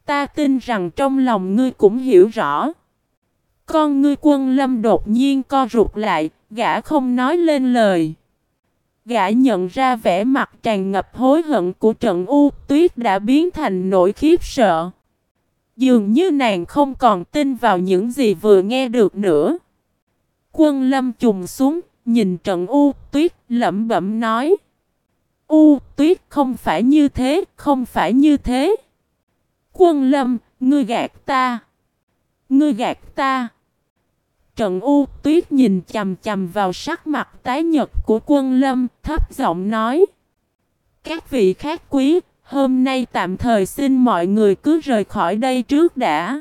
Ta tin rằng trong lòng ngươi cũng hiểu rõ. Con ngươi quân lâm đột nhiên co rụt lại, gã không nói lên lời. Gã nhận ra vẻ mặt tràn ngập hối hận của trận U tuyết đã biến thành nỗi khiếp sợ. Dường như nàng không còn tin vào những gì vừa nghe được nữa. Quân lâm trùng xuống, nhìn trận U tuyết lẩm bẩm nói. U tuyết không phải như thế, không phải như thế. Quân lâm, ngươi gạt ta. Ngươi gạt ta. Trận U tuyết nhìn chầm chầm vào sắc mặt tái nhật của quân lâm, thấp giọng nói. Các vị khác quý, hôm nay tạm thời xin mọi người cứ rời khỏi đây trước đã.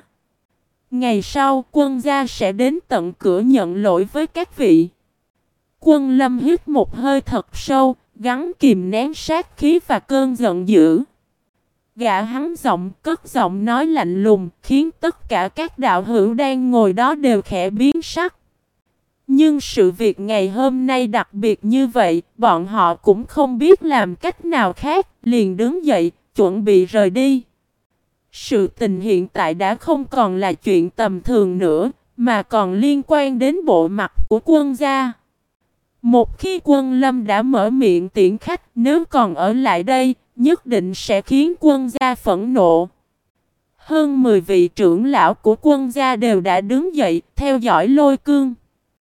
Ngày sau quân gia sẽ đến tận cửa nhận lỗi với các vị. Quân lâm hít một hơi thật sâu, gắn kìm nén sát khí và cơn giận dữ. Gã hắn giọng, cất giọng nói lạnh lùng, khiến tất cả các đạo hữu đang ngồi đó đều khẽ biến sắc. Nhưng sự việc ngày hôm nay đặc biệt như vậy, bọn họ cũng không biết làm cách nào khác, liền đứng dậy, chuẩn bị rời đi. Sự tình hiện tại đã không còn là chuyện tầm thường nữa, mà còn liên quan đến bộ mặt của quân gia. Một khi quân lâm đã mở miệng tiễn khách nếu còn ở lại đây, nhất định sẽ khiến quân gia phẫn nộ. Hơn 10 vị trưởng lão của quân gia đều đã đứng dậy, theo dõi lôi cương.